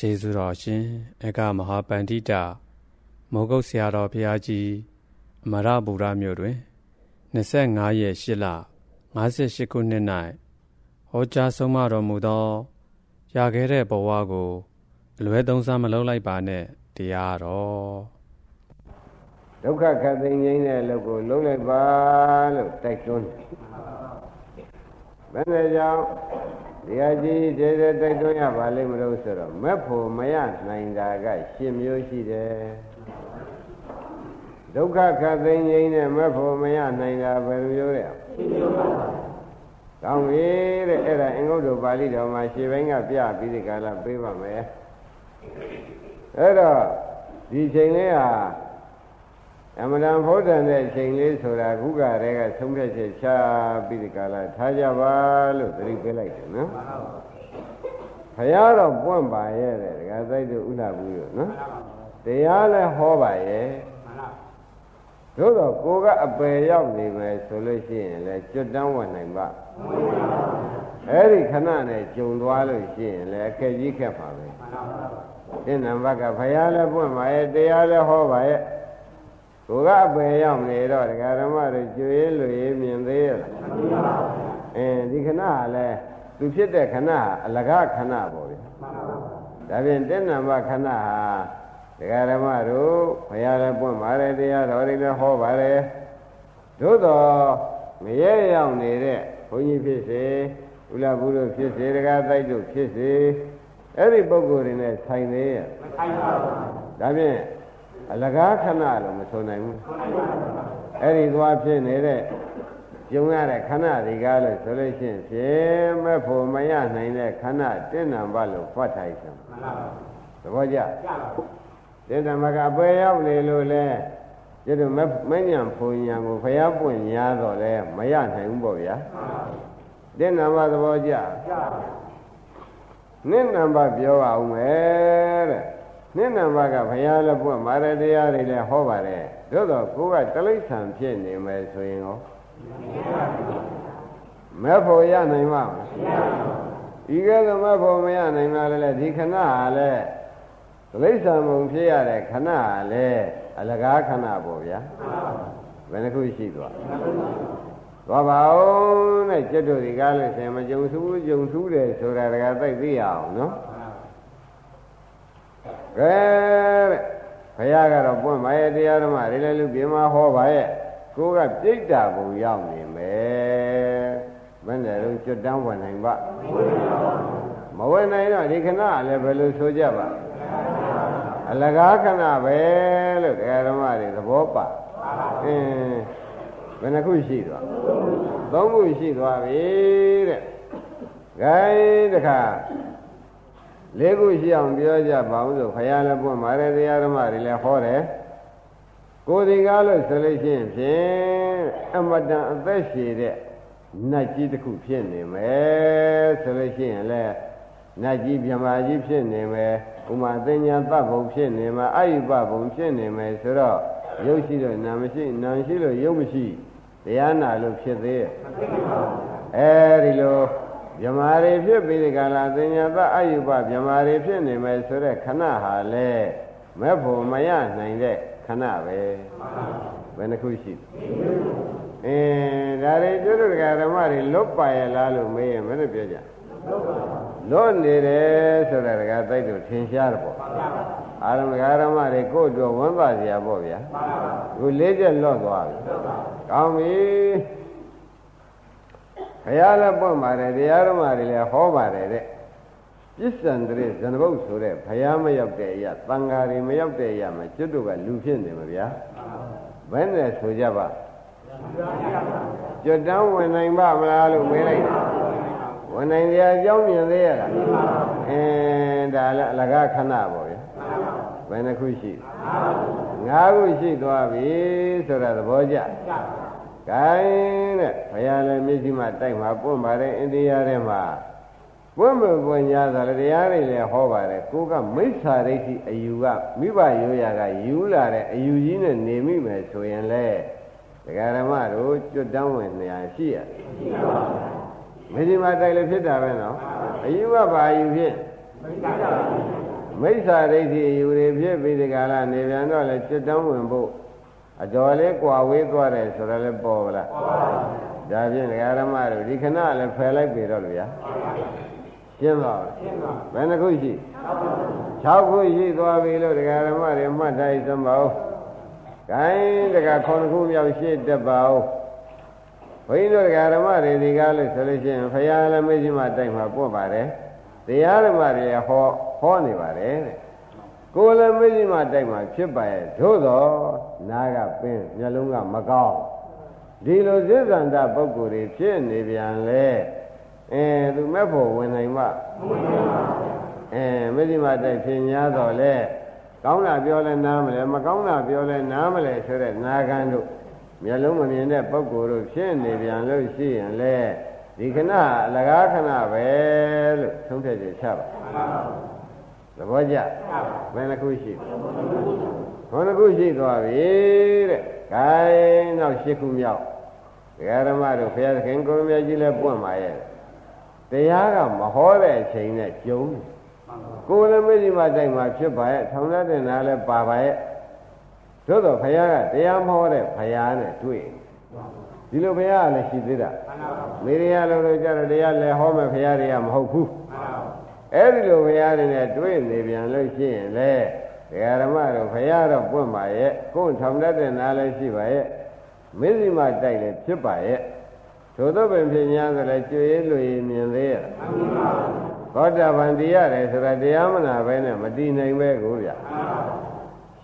ကျေးဇူးတော်ရှင်အကမဟာပန္တိတာမောဂုတ်ဆရာတော်ဘုရားကြီးအမရဗုဒ္ဓမြို့တွင်25ရက်8လ58ခုနှစ်၌ဟောကြားဆုံးမတော်မူသောရခဲ့တဲ့ဘဝကိုအလွဲသုံးစားမလုပ်လိုက်ပါနဲ့တရားတော်ဒုက္ခခတ်သိမ်းခြင်းတဲ့အလုပ်ကိုလုပ်လိုက်ပါလို့တိုက်တွန်းတယ်ဘယ်နဲ့ကြောင့် တရားကြီးတဲ့တဲ့တိုက်တွန်းရပါလိမ့်မလို့ဆိုတော့မက်ဖို့မရနိုင်တာကရှင်မျိုးရှိတယ်ဒုက္ခခတ်သိမ်းခြင်းနဲ့မက်ဖို့မရနိုင်တာဘယ်လိုမျိုးလဲရှင်မျိုးပါကောင်းပြီတဲ့အဲ့ဒါအင်္ဂုတ္တပါဠိတော်မှာရှေ့ဘင်းကပြပြီးဒီကလာပေးပါမယ်အဲ့တော့ဒီချိန်လေးဟာ အမှန်တန်ဘုဒ္ဓံတဲ့အချိန်လေးဆိုတာခုကတည်းကသုံးဖြတ်ချက်ချပြီးဒီကလာထားကြပါလို့သတိပေးလိုက်တယ်နော်ဘုရားတော်ပွင့်ပါရဲ့တဲ့ဒကာသိုက်တို့ဥလာဘူးရောနော်တရားလည်းဟောပါရဲ့သို့တော့ကိုကအပယ်ရောက်နေမယ်ဆိုလို့ရှိရင်လည်းကျွတ်တန်းဝင်နိုင်ပါအဲ့ဒီခဏနဲ့ဂျုံသွားလို့ရှိရင်လည်းအခက်ကြီးခက်ပါပဲရှင်းနံပါတ်ကဘုရားလည်းပွင့်ပါရဲ့တရားလည်းဟောပါရဲ့ ကိုကအပယ်ရောက်နေတော့ဒကာဓမ္မတွေကျွေးလွေမြင်သေးရလားအင်းဒီခဏကလည်းသူဖြစ်တဲ့ခဏဟာအလကားခဏပေါ့ဗျာဒါဖြင့်တက်နံပါတ်ခဏဟာဒကာဓမ္မတို့ဘုရားလည်းပွင့်ပါတယ်တရားတော်တွေလည်းဟောပါတယ်သို့တော့မရဲရောက်နေတဲ့ဘုန်းကြီးဖြစ်စေဥလဘူးတို့ဖြစ်စေဒကာတိုက်တို့ဖြစ်စေအဲ့ဒီပုံကိုယ်တွေနဲ့ဆိုင်သေးရဲ့မဆိုင်ပါဘူးဒါဖြင့် အလကားခဏလို့မဆိုနိုင်ဘူးအဲ့ဒီသွားဖြစ်နေတဲ့ကျုံရတဲ့ခဏဒီကားလို့ဆိုလို့ရှိရင်ဖြင့်မဲ့ဖို့မရနိုင်တဲ့ခဏတင့်နံပါလို့ဖတ်ထိုက်စမ်းမှန်ပါပါသဘောကျတင့်နံပါကပွဲရောက်နေလို့လဲကျတော့မညံဖုန်ညံကိုဖျားပွင့်ညာတော့လဲမရနိုင်ဘူးပေါ့ဗျာတင့်နံပါသဘောကျနင့်နံပါပြောအောင်မယ်တဲ့ နင့်နံပါတ်ကဘုရားလည်းပွင့်မာရတရားတွေလည်းဟောပါတယ်သို့တော့ကိုကတလိษံဖြစ်နေမယ်ဆိုရင်ရောမဲ့ဖို့ရနိုင်မှာမဒီကဲတော့မဲ့ဖို့မရနိုင်မှာလည်းဒီခဏဟာလည်းတလိษံမုံဖြစ်ရတဲ့ခဏဟာလည်းအလကားခဏပေါ့ဗျာဘယ်နှခုရှိသွားသွားပါဦးနဲ့ကျက်တို့ဒီကားလို့ဆင်မကြုံစူးကြုံစူးတယ်ဆိုတာတကယ်သိသိရအောင်နော် ကဲတဲ့ဘုရားကတော့ပွင့်ပါရဲ့တရားဓမ္မတွေလည်းလူပြမဟောပါရဲ့ကိုကပြိတ္တာဘုံရောက်နေမယ်ဘယ်နဲ့တော့ကျွတ်တန်းဝင်နိုင်ပါမဝင်နိုင်တော့ဒီခဏလည်းဘယ်လိုဆိုကြပါအလကားခဏပဲလို့တရားဓမ္မတွေသဘောပါအင်းဘယ်နှခုရှိသွားသုံးခုရှိသွားပြီတဲ့ gain တခါ လေးခုရှိအောင်ပြောကြပါဦးဆိုခရလည်းပွင့်ပါတယ်တရားဓမ္မတွေလည်းဟောတယ်ကိုယ်ဒီကားလို့ဆိုလို့ရှိရင်ဖြင့်အမတန်အသက်ရှည်တဲ့နတ်ကြီးတစ်ခုဖြစ်နေမယ်ဆိုလို့ရှိရင်လည်းနတ်ကြီးမြမာကြီးဖြစ်နေမယ်ဥမာသင်ညာသတ်ဘုံဖြစ်နေမှာအယုပဘုံဖြစ်နေမယ်ဆိုတော့ရုပ်ရှိတော့နာမရှိနာရှိလို့ရုပ်မရှိတရားနာလို့ဖြစ်သေးရဲ့အဲဒီလို မြမာတွေဖြစ်ပြီးဒီကလာသင်ညာသအယုပမြမာတွေဖြစ်နေမယ်ဆိုတဲ့ခဏဟာလေမဲ့ဖို့မရနိုင်တဲ့ခဏပဲဘယ်နှခုရှိအင်းဒါတွေတို့တို့ကဓမ္မတွေလွတ်ပါရဲ့လားလို့မေးရင်မင်းတို့ပြောကြလွတ်နေတယ်ဆိုတာကတိုက်တို့ထင်ရှားတယ်ပေါ့အာရမဂဓမ္မတွေကိုယ့်အတွက်ဝမ်းသာစရာပေါ့ဗျာခုလေးချက်လွတ်သွားပြီကောင်းပြီဘု ရားလည်းပွင့်ပါတယ်တရားဓမ္မတွေလည်းဟောပါတယ်တဲ့ပစ္စံတရေဇဏဘုတ်ဆိုတဲ့ဘုရားမရောက်တဲ့အရာတန်ဃာတွေမရောက်တဲ့အရာမှာကျွတ်တို့ကလူဖြစ်နေမှာဗျာဘယ်နဲ့ဆိုကြပါကျွတ်တန်းဝင်နိုင်ပါမလားလို့မေးလိုက်ဝင်နိုင်ကြအကြောင်းမြင်သေးရလားအင်းဒါလည်းအလကားခဏပေါ့ဗျာဘယ်နှခုရှိငါးခုရှိသွားပြီဆိုတာသဘောကျ ကဲတဲ့ဘုရားလည်းမျက်စိမှတိုက်မှာပွင့်ပါတယ်အိန္ဒိယထဲမှာပွင့်မပွင့်ညာသာလည်းတရားတွေလည်းဟောပါတယ်ကိုကမိစ္ဆာဒိဋ္ဌိအယူကမိဘရိုးရာကယူလာတဲ့အယူကြီးနဲ့နေမိမယ်ဆိုရင်လေဒကာဓမ္မတို့ကျွတ်တန်းဝင်နေရရှိရရှိပါဘူးမျက်စိမှတိုက်လည်းဖြစ်တာပဲနော်အယူကဘာအယူဖြစ်မိစ္ဆာဒိဋ္ဌိယူတွေဖြစ်ပြီးဒီကလာနေပြန်တော့လေจิตတန်းဝင်ဖို့ အတော်လေးကွာဝေးသွားတယ်ဆိုတော့လည်းပေါ်ပါလားပေါ်ပါဘူးဒါဖြင့်ဒကာရမတို့ဒီခဏလည်းဖယ်လိုက်ပြီတော့လို့ဗျာရှင်းပါဘူးရှင်းပါဘယ်နှခုရှိ6ခုရှိသွားပြီလို့ဒကာရမတွေမှတ်ထားစမ်းပါဦးဂိုင်းတက9ခုမြောက်ရှိတတ်ပါဦးဘုန်းကြီးတို့ဒကာရမတွေဒီကားလို့ဆိုလို့ရှိရင်ဖရာလည်းမေ့ရှိမှတိုက်မှာပွတ်ပါတယ်တရားဓမ္မတွေဟောဟောနေပါတယ်တဲ့ ကိုယ်လည်းမေ့ရှိမှတိုက်မှာဖြစ်ပါရဲ့သို့တော့နားကပင်းမျက်လုံးကမကောင်းဒီလိုသစ္ဆန္ဒပုဂ္ဂိုလ်တွေဖြစ်နေပြန်လေအဲသူမဲ့ဖို့ဝင်နိုင်မှအဲမေ့ရှိမှတိုက်ဖြစ်냐တော့လေကောင်းတာပြောလဲနားမလဲမကောင်းတာပြောလဲနားမလဲဆိုတဲ့နာခံတို့မျက်လုံးမမြင်တဲ့ပုဂ္ဂိုလ်တို့ဖြစ်နေပြန်လို့ရှိရင်လေဒီခဏအလကားခဏပဲလို့သုံးဖြတ်ချက်ချပါ သဘောကျဘယ်နှခုရှိဘယ်နှခုရှိသွားပြီတဲ့ခိုင်းတော့ရှစ်ခုမြောက်ဒကာဓမ္မတို့ဘုရားသခင်ကိုရမကြီးလည်းပွင့်ပါရဲ့တရားကမဟောတဲ့အချိန်နဲ့ကျုံတယ်ကိုယ်လည်းမေ့ဒီမှာတိုက်မှာဖြစ်ပါရဲ့ထောင်ရတဲ့နာလည်းပါပါရဲ့သို့တော့ဘုရားကတရားမဟောတဲ့ဘုရားနဲ့တွေ့ဒီလိုဘုရားကလည်းရှိသေးတာမေရိယလိုလိုကြတော့တရားလည်းဟောမဲ့ဘုရားတွေကမဟုတ်ဘူး အဲ့ဒီလိုဘုရားတွေနဲ့တွေ့နေပြန်လို့ရှိရင်လေဒကာဓမ္မတို့ဘုရားတော့ပွင့်ပါရဲ့ကိုယ်ထောင်တတ်တဲ့နာလည်းရှိပါရဲ့မင်းစီမတိုက်လည်းဖြစ်ပါရဲ့သို့တော့ပင်ဖြစ်냐ဆိုလည်းကျွေးလွေမြင်သေးရဲ့သောတာပန်တရားတယ်ဆိုတာတရားမနာပဲနဲ့မတည်နိုင်ပဲကိုဗျာ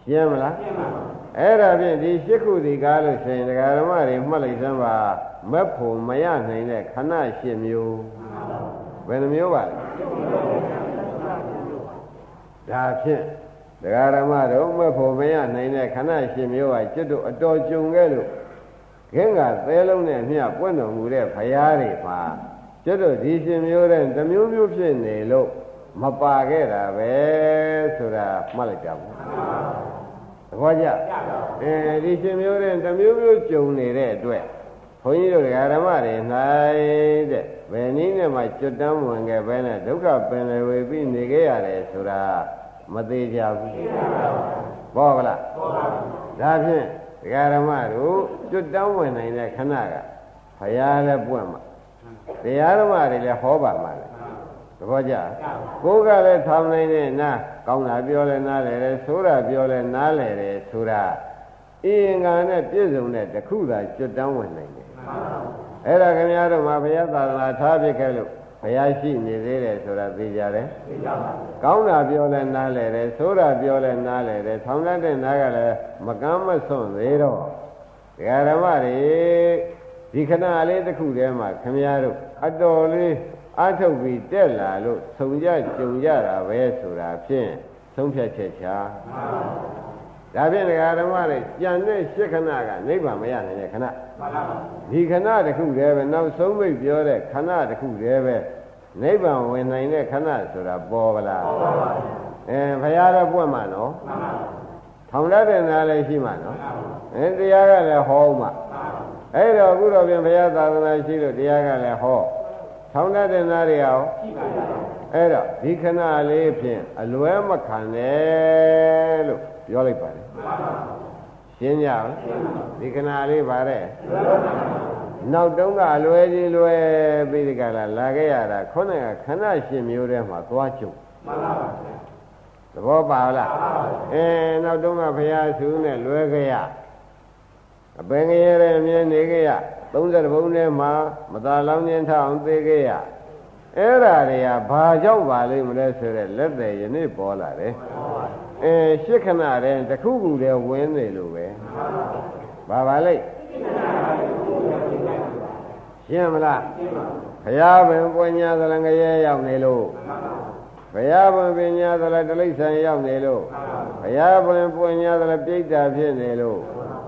ရှင်းမလားရှင်းပါပါအဲ့ဒါဖြင့်ဒီရှစ်ခုဒီကားလို့ဆိုရင်ဒကာဓမ္မတွေမှတ်လိုက်စမ်းပါမက်ဖို့မရနိုင်တဲ့ခဏရှစ်မျိုး ဘယ်နှမျိုးပါလဲဒါဖြင့်ဒကာဓမ္မတို့မက်ဖို့မရနိုင်တဲ့ခဏရှစ်မျိုးဟာကျွတ်တို့အတော်ကြုံခဲ့လို့ခင်းကသဲလုံးနဲ့မြပွင့်တော်မူတဲ့ဖရာတွေပါကျွတ်တို့ဒီရှင်မျိုးတဲ့တမျိုးမျိုးဖြစ်နေလို့မပါခဲ့တာပဲဆိုတာမှတ်လိုက်ကြပါသဘောကျအဲဒီရှင်မျိုးတဲ့တမျိုးမျိုးကြုံနေတဲ့အတွက်ဘုန်းကြီးတို့ဓမ္မတွေ၌တဲ့ ဘယ်နည်းနဲ့မှကျွတ်တမ်းဝင်ခဲ့ပဲနဲ့ဒုက္ခပင်လေဝေပြီးနေခဲ့ရတယ်ဆိုတာမသေးကြဘူးဘောကလားဒါဖြင့်ဓမ္မတို့ကျွတ်တမ်းဝင်နိုင်တဲ့ခဏကဘုရားလည်းပွင့်မှာတရားဓမ္မတွေလည်းဟောပါမှာလေသဘောကျကိုယ်ကလည်းထောင်နိုင်တဲ့နာကောင်းတာပြောလဲနားလဲတယ်ဆိုးတာပြောလဲနားလဲတယ်ဆိုတာအင်္ဂါနဲ့ပြည့်စုံတဲ့တခုသာကျွတ်တန်းဝင်နိုင်တယ် အဲ့ဒါခင်ဗျားတို့မှာဘုရားသာသနာထားပြခဲ့လို့ဘုရားရှိနေသေးတယ်ဆိုတာသိကြတယ်သိကြပါဘူးကောင်းတာပြောလဲနားလဲတယ်ဆိုးတာပြောလဲနားလဲတယ်ထောင်တတ်တဲ့နားကလည်းမကမ်းမစွန့်သေးတော့ဒကာဓမ္မတွေဒီခဏလေးတစ်ခုတည်းမှာခင်ဗျားတို့အတော်လေးအထုတ်ပြီးတက်လာလို့ဆုံကြကြုံကြတာပဲဆိုတာဖြင့်သုံးဖြတ်ချက်ချာ ဒါဖြင့်ဒကာဓမ္မတွေကြံတဲ့ရှစ်ခဏကနိဗ္ဗာန်မရနိုင်တဲ့ခဏဒီခဏတစ်ခုတည်းပဲနောက်ဆုံးမိတ်ပြောတဲ့ခဏတစ်ခုတည်းပဲနိဗ္ဗာန်ဝင်နိုင်တဲ့ခဏဆိုတာပေါ်ပါလားပေါ်ပါပါအဲဘုရားတော့ပွင့်မှာနော်ထောင်ရတဲ့နာလည်းရှိမှာနော်အဲတရားကလည်းဟောမှအဲ့တော့အခုတော့ပြန်ဘုရားသာသနာရှိလို့တရားကလည်းဟောထောင်တတ်တဲ့နားတွေအောင်ရှိပါပါအဲ့တော့ဒီခဏလေးဖြင့်အလွဲမခံနဲ့လို့ ပြောလိုက်ပါလေရှင်းကြလားဒီခဏလေးပါတဲ့နောက်တုန်းကအလွဲကြီးလွဲပြီးဒီကလာလာခဲ့ရတာခုနကခဏရှင်မျိုးထဲမှာသွားချုပ်မှန်ပါပါသဘောပါလားအဲနောက်တုန်းကဘုရားစုနဲ့လွဲခဲ့ရအပင်ငရဲအမြဲနေခဲ့ရ30ဘုံထဲမှာမသာလောင်းခြင်းထအောင်သိခဲ့ရအဲ့ဓာတွေကဘာကြောင့်ပါလိမ့်မလဲဆိုတဲ့လက်သေးယနေ့ပေါ်လာတယ် အဲရှစ်ခဏတည်းတစ်ခုခုတည်းဝင်နေလို့ပဲဘာပါလိမ့်ရှင်းမလားဘုရားပင်ပညာသလငရဲရောက်နေလို့ဘုရားပင်ပညာသလတိဋ္ဌံရောက်နေလို့ဘုရားပင်ပညာသလပြိတ္တာဖြစ်နေလို့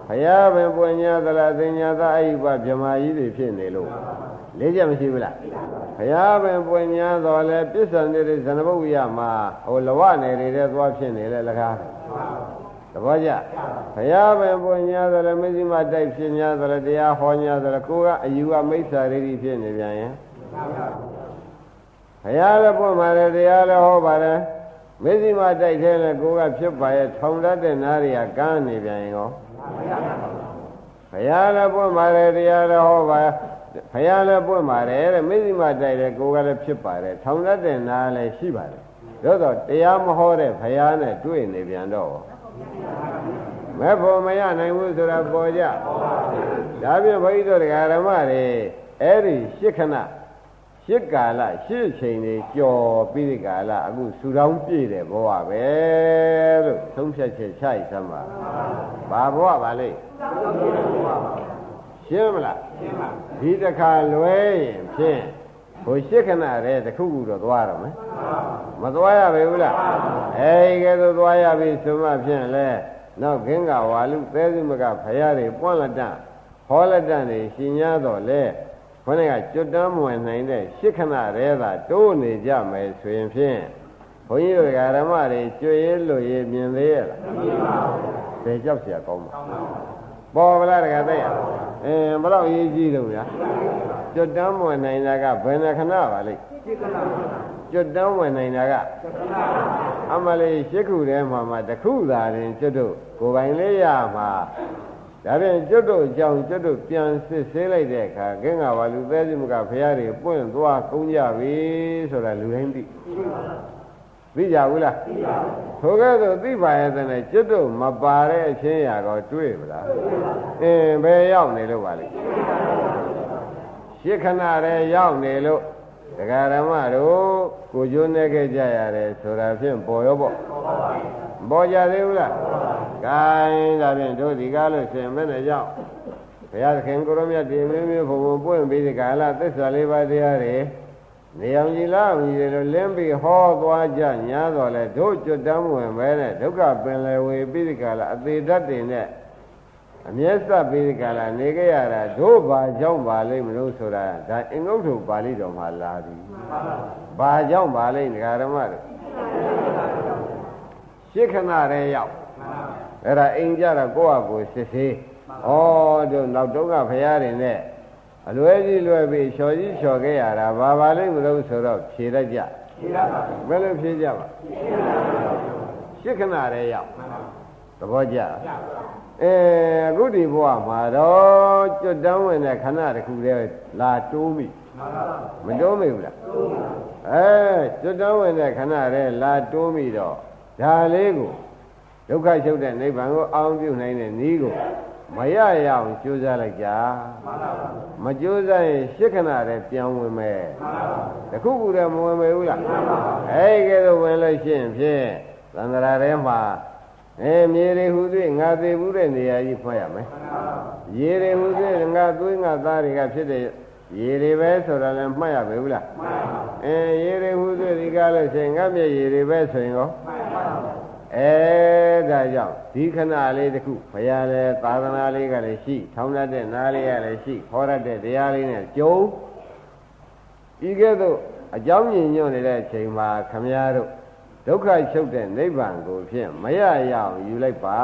ဘုရားပင်ပွင့်ညာသလားသင်ညာသအိပဗြဟ္မာကြီးတွေဖြစ်နေလို့ လေးချက်မရှိဘူးလားဘုရားပင်ပွင့်ညာတော်လဲပစ္စံနေတဲ့ဇနဘုတ်ရမှာဟိုလဝနယ်နေတဲ့သွားဖြစ်နေလဲလကားသဘောကျဘုရားပင်ပွင့်ညာတော်လဲမစ္စည်းမတိုက်ဖြစ်ညာတော်လဲတရားဟောညာတော်လဲကိုကအယူကမိစ္ဆာရိတိဖြစ်နေပြန်ရင်ဘုရားလည်းပွင့်ပါတယ်တရားလည်းဟောပါတယ်မေဇိမတိုက်ထဲလဲကိုကဖြစ်ပါရဲ့ထောင်တတ်တဲ့နားတွေကကန်းနေပြန်ရင်ရောဘုရားလည်းပွင့်ပါတယ်တရားလည်းဟောပါ ဘုရားလည်းပွင့်ပါတယ်တဲ့မေဇိမတိုက်တယ်ကိုကလည်းဖြစ်ပါတယ်ထောင်တတ်တဲ့နားလည်းရှိပါတယ်သို့တော့တရားမဟောတဲ့ဘုရားနဲ့တွေ့နေပြန်တော့မဲ့ဖို့မရနိုင်ဘူးဆိုတာပေါ်ကြဒါပြင်ဘုန်းကြီးတို့တရားဓမ္မတွေအဲ့ဒီရှစ်ခဏရှစ်ကာလရှစ်ချိန်တွေကြော်ပြီးဒီကာလအခုဆူတောင်းပြည့်တယ်ဘဝပဲလို့သုံးဖြတ်ချက်ခြိုက်သမ်းပါဘာဘဝပါလိမ့် ရှင်းမလားရှင်းပါဒီတစ်ခါလွဲရင်ဖြင့်ဟိုရှစ်ခဏတည်းတစ်ခုခုတော့သွားတော့မယ်မသွားရပါဘူးလားအဲဒီကဲသို့သွားရပြီဆိုမှဖြင့်လဲနောက်ခင်းကဝါလူသဲစုမကဖရာတွေပွန့်လက်တဟောလက်တနေရှင်냐တော့လဲခொနဲ့ကကျွတ်တမ်းမဝင်နိုင်တဲ့ရှစ်ခဏတည်းသာတိုးနေကြမယ်ဆိုရင်ဖြင့်ဘုန်းကြီးတို့ဓမ္မတွေကျွေးရလို့ရမြင်သေးရဲ့လားမမြင်ပါဘူးဘယ်ကြောက်เสียကောင်းမှာ ပေါ်ဗလားတကသိရအင်းဘယ်တော့ရေးကြည့်လို့များကျွတ်တမ်းမဝင်နိုင်တာကဘယ်နှခဏပါလိမ့်ကျွတ်တမ်းဝင်နိုင်တာကအမလေးရှစ်ခုထဲမှာမှတစ်ခုသာရင်ကျွတ်တို့ကိုယ်ပိုင်လေးရမှာဒါဖြင့်ကျွတ်တို့အကြောင်းကျွတ်တို့ပြန်စစ်ဆေးလိုက်တဲ့အခါကင်းကဘာလူသေးစီမကဖရာတွေပွင့်သွားကုန်းကြပြီဆိုတာလူတိုင်းသိ သိကြဘူးလားသိပါဘူးထိုကဲ့သို့သိပါရဲ့တဲ့ကျွတ်တို့မပါတဲ့အချင်းရာတော့တွေ့ပလားအင်းဘယ်ရောက်နေလို့ပါလဲရှစ်ခဏတည်းရောက်နေလို့ဒကာရမတို့ကိုကျိုးနေခဲ့ကြရတယ်ဆိုတာဖြင့်ပေါ်ရောပေါ့ပေါ်ကြသေးဘူးလားကဲဒါဖြင့်တို့ဒီကားလို့ရှင်မနဲ့ကြောင့်ဘုရားသခင်ကိုရမြတ်ဒီမျိုးမျိုးဘုံဘုံပွင့်ပြီးဒီကာလသစ္စာလေးပါးတရားတွေ နေအောင်ကြီးလားအောင်ကြီးလို့လင်းပြီးဟောသွားကြညာတော်လဲတို့ကျွတ်တမ်းဝင်ပဲနဲ့ဒုက္ခပင်လယ်ဝေပြီးဒီကာလအသေးတတ်တင်နဲ့အမျက်စပ်ပြီးဒီကာလနေကြရတာတို့ဘာကြောင့်ပါလိမ့်မလို့ဆိုတာဒါအင်္ဂုတ္တပါဠိတော်မှာလာပြီဘာကြောင့်ပါလိမ့်ဒကာရမတို့ရှစ်ခဏတည်းရောက်အဲ့ဒါအိမ်ကြတော့ကိုယ့်အကိုစစ်သေးဩတို့နောက်တုန်းကဖရာတွေနဲ့ အလွဲကြီးလွဲပြီးလျှော်ကြီးလျှော်ခဲ့ရတာဘာပါလိမ့်မလို့ဆိုတော့ဖြေတတ်ကြဖြေတတ်ပါဘယ်လိုဖြေကြပါရှစ်ခဏတည်းရောက်သဘောကျအဲအခုဒီဘဝမှာတော့ကျွတ်တန်းဝင်တဲ့ခဏတစ်ခုတည်းလာတိုးမိမတိုးမိဘူးလားအဲကျွတ်တန်းဝင်တဲ့ခဏတည်းလာတိုးမိတော့ဒါလေးကိုဒုက္ခချုပ်တဲ့နိဗ္ဗာန်ကိုအောင်းပြုနိုင်တဲ့နည်းကို မရရအောင်ကြိုးစားလိုက်ကြမကြိုးစားရင်ရှစ်ခဏတည်းပြန်ဝင်မယ်တခုခုတည်းမဝင်မယ်ဘူးလားအဲဒီကဲတော့ဝင်လို့ရှိရင်ဖြင့်သန္တရာထဲမှာအဲမြေတွေဟူသည်ငါသေးဘူးတဲ့နေရာကြီးဖွင့်ရမယ်ရေတွေဟူသည်ငါသွေးငါသားတွေကဖြစ်တဲ့ရေတွေပဲဆိုတာလည်းမှတ်ရပြီဘူးလားမှန်ပါအဲရေတွေဟူသည်ဒီကားလို့ရှိရင်ငါမျက်ရေတွေပဲဆိုရင်ရောမှန်ပါ အဲဒါကြောင့်ဒီခဏလေးတခုဘုရားလည်းသာသနာလေးကလည်းရှိ ထောင်းတတ်တဲ့နားလေးကလည်းရှိခေါ်ရတဲ့တရားလေးနဲ့ကြုံဤကဲ့သို့အကြောင်းညင်ညွတ်နေတဲ့အချိန်မှာခမည်းတော်ဒုက္ခချုပ်တဲ့နိဗ္ဗာန်ကိုဖြင့်မရရအောင်ယူလိုက်ပါ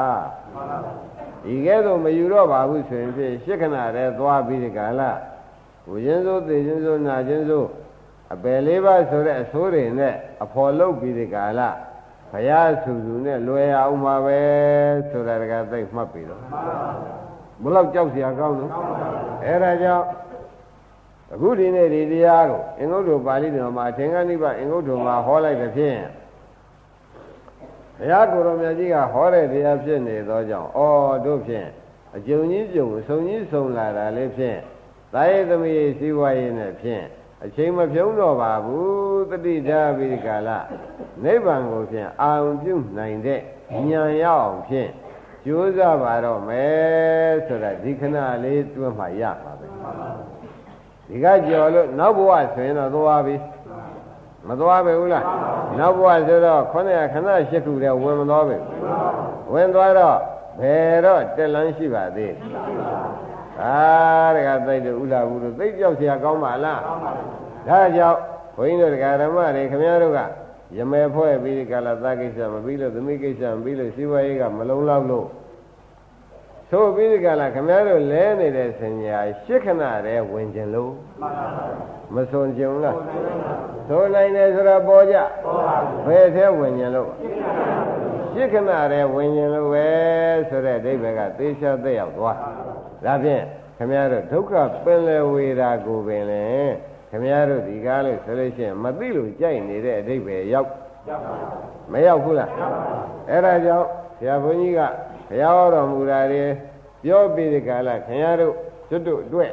ဒီကဲ့သို့မယူတော့ပါဘူးဆိုရင်ဖြင့်ရှစ်ခဏတည်းသွားပြီးဒီကလာကိုရင်စိုးသိခြင်းစိုးနာခြင်းစိုးအပယ်လေးပါးဆိုတဲ့အဆိုးတွေနဲ့အဖော်လုပ်ပြီးဒီကလာ ဘုရားဆူဆူနဲ့လွယ်အောင်ပါပဲဆိုတာတကသိမှတ်ပြီးတော့ဘလောက်ကြောက်စရာကောင်းလို့အဲဒါကြောင့်အခုဒီနေ့ဒီတရားကိုအင်္ဂုတ္တပါဠိတော်မှာအထင်ကနိဗ္ဗာန်အင်္ဂုတ္တမှာဟောလိုက်တဲ့ဖြင့်ဘုရားကိုယ်တော်မြတ်ကြီးကဟောတဲ့တရားဖြစ်နေသောကြောင့်ဩတို့ဖြင့်အကျုံကြီးကျုံဆုံကြီးဆုံလာတာလေးဖြင့်သာယသမီးစီးပွားရေးနဲ့ဖြင့် အချိန်မဖြုံးတော့ပါဘူးတတိထားပြီးကာလနိဗ္ဗာန်ကိုဖြင့်အာရုံပြုနိုင်တဲ့ဉာဏ်ရအောင်ဖြင့်ကြိုးစားပါတော့မယ်ဆိုတာဒီခဏလေးတွန်းမှရပါပဲဒီကကြော်လို့နောက်ဘဝဆိုရင်တော့သွားပြီမသွားပဲဘူးလားနောက်ဘဝဆိုတော့ခொနည်းခဏရှစ်ခုတည်းဝင်မသွားပဲဝင်သွားတော့ဘယ်တော့တက်လန်းရှိပါသေး အာတကသိတဲ့ဥလာဘူးလို့သိကြောက်เสียကောင်းပါလားဒါကြောင့်ဘုန်းကြီးတို့တရားဓမ္မတွေခင်ဗျားတို့ကရမယ်ဖွဲ့ပြီးဒီကလာသကိစ္စမပြီးလို့သမီးကိစ္စမပြီးလို့စီဝါရေးကမလုံလောက်လို့ ဆိုပြီးဒီကလာခမည်းတော်လဲနေတဲ့ဆင်ညာရှစ်ခဏတည်းဝင်ခြင်းလို့မစွန်ကြုံလားဆိုနိုင်တယ်ဆိုတော့ပေါ်ကြဘယ်ထဲဝင်ခြင်းလို့ရှစ်ခဏတည်းဝင်ခြင်းလို့ပဲဆိုတဲ့အိဗေကသေချာသက်ရောက်သွားဒါဖြင့်ခမည်းတော်ဒုက္ခပင်လေဝေတာကိုပင်လေခမည်းတော်ဒီကားလို့ဆိုလို့ရှိရင်မသိလို့ကြိုက်နေတဲ့အတိတ်ပဲရောက်မရောက်ဘူးလားအဲ့ဒါကြောင့်ဆရာဘုန်းကြီးကဘု ရားဟောတော်မူတာတွေပြောပြီးဒီကာလခင်ဗျားတို့ကျွတ်တို့အတွက်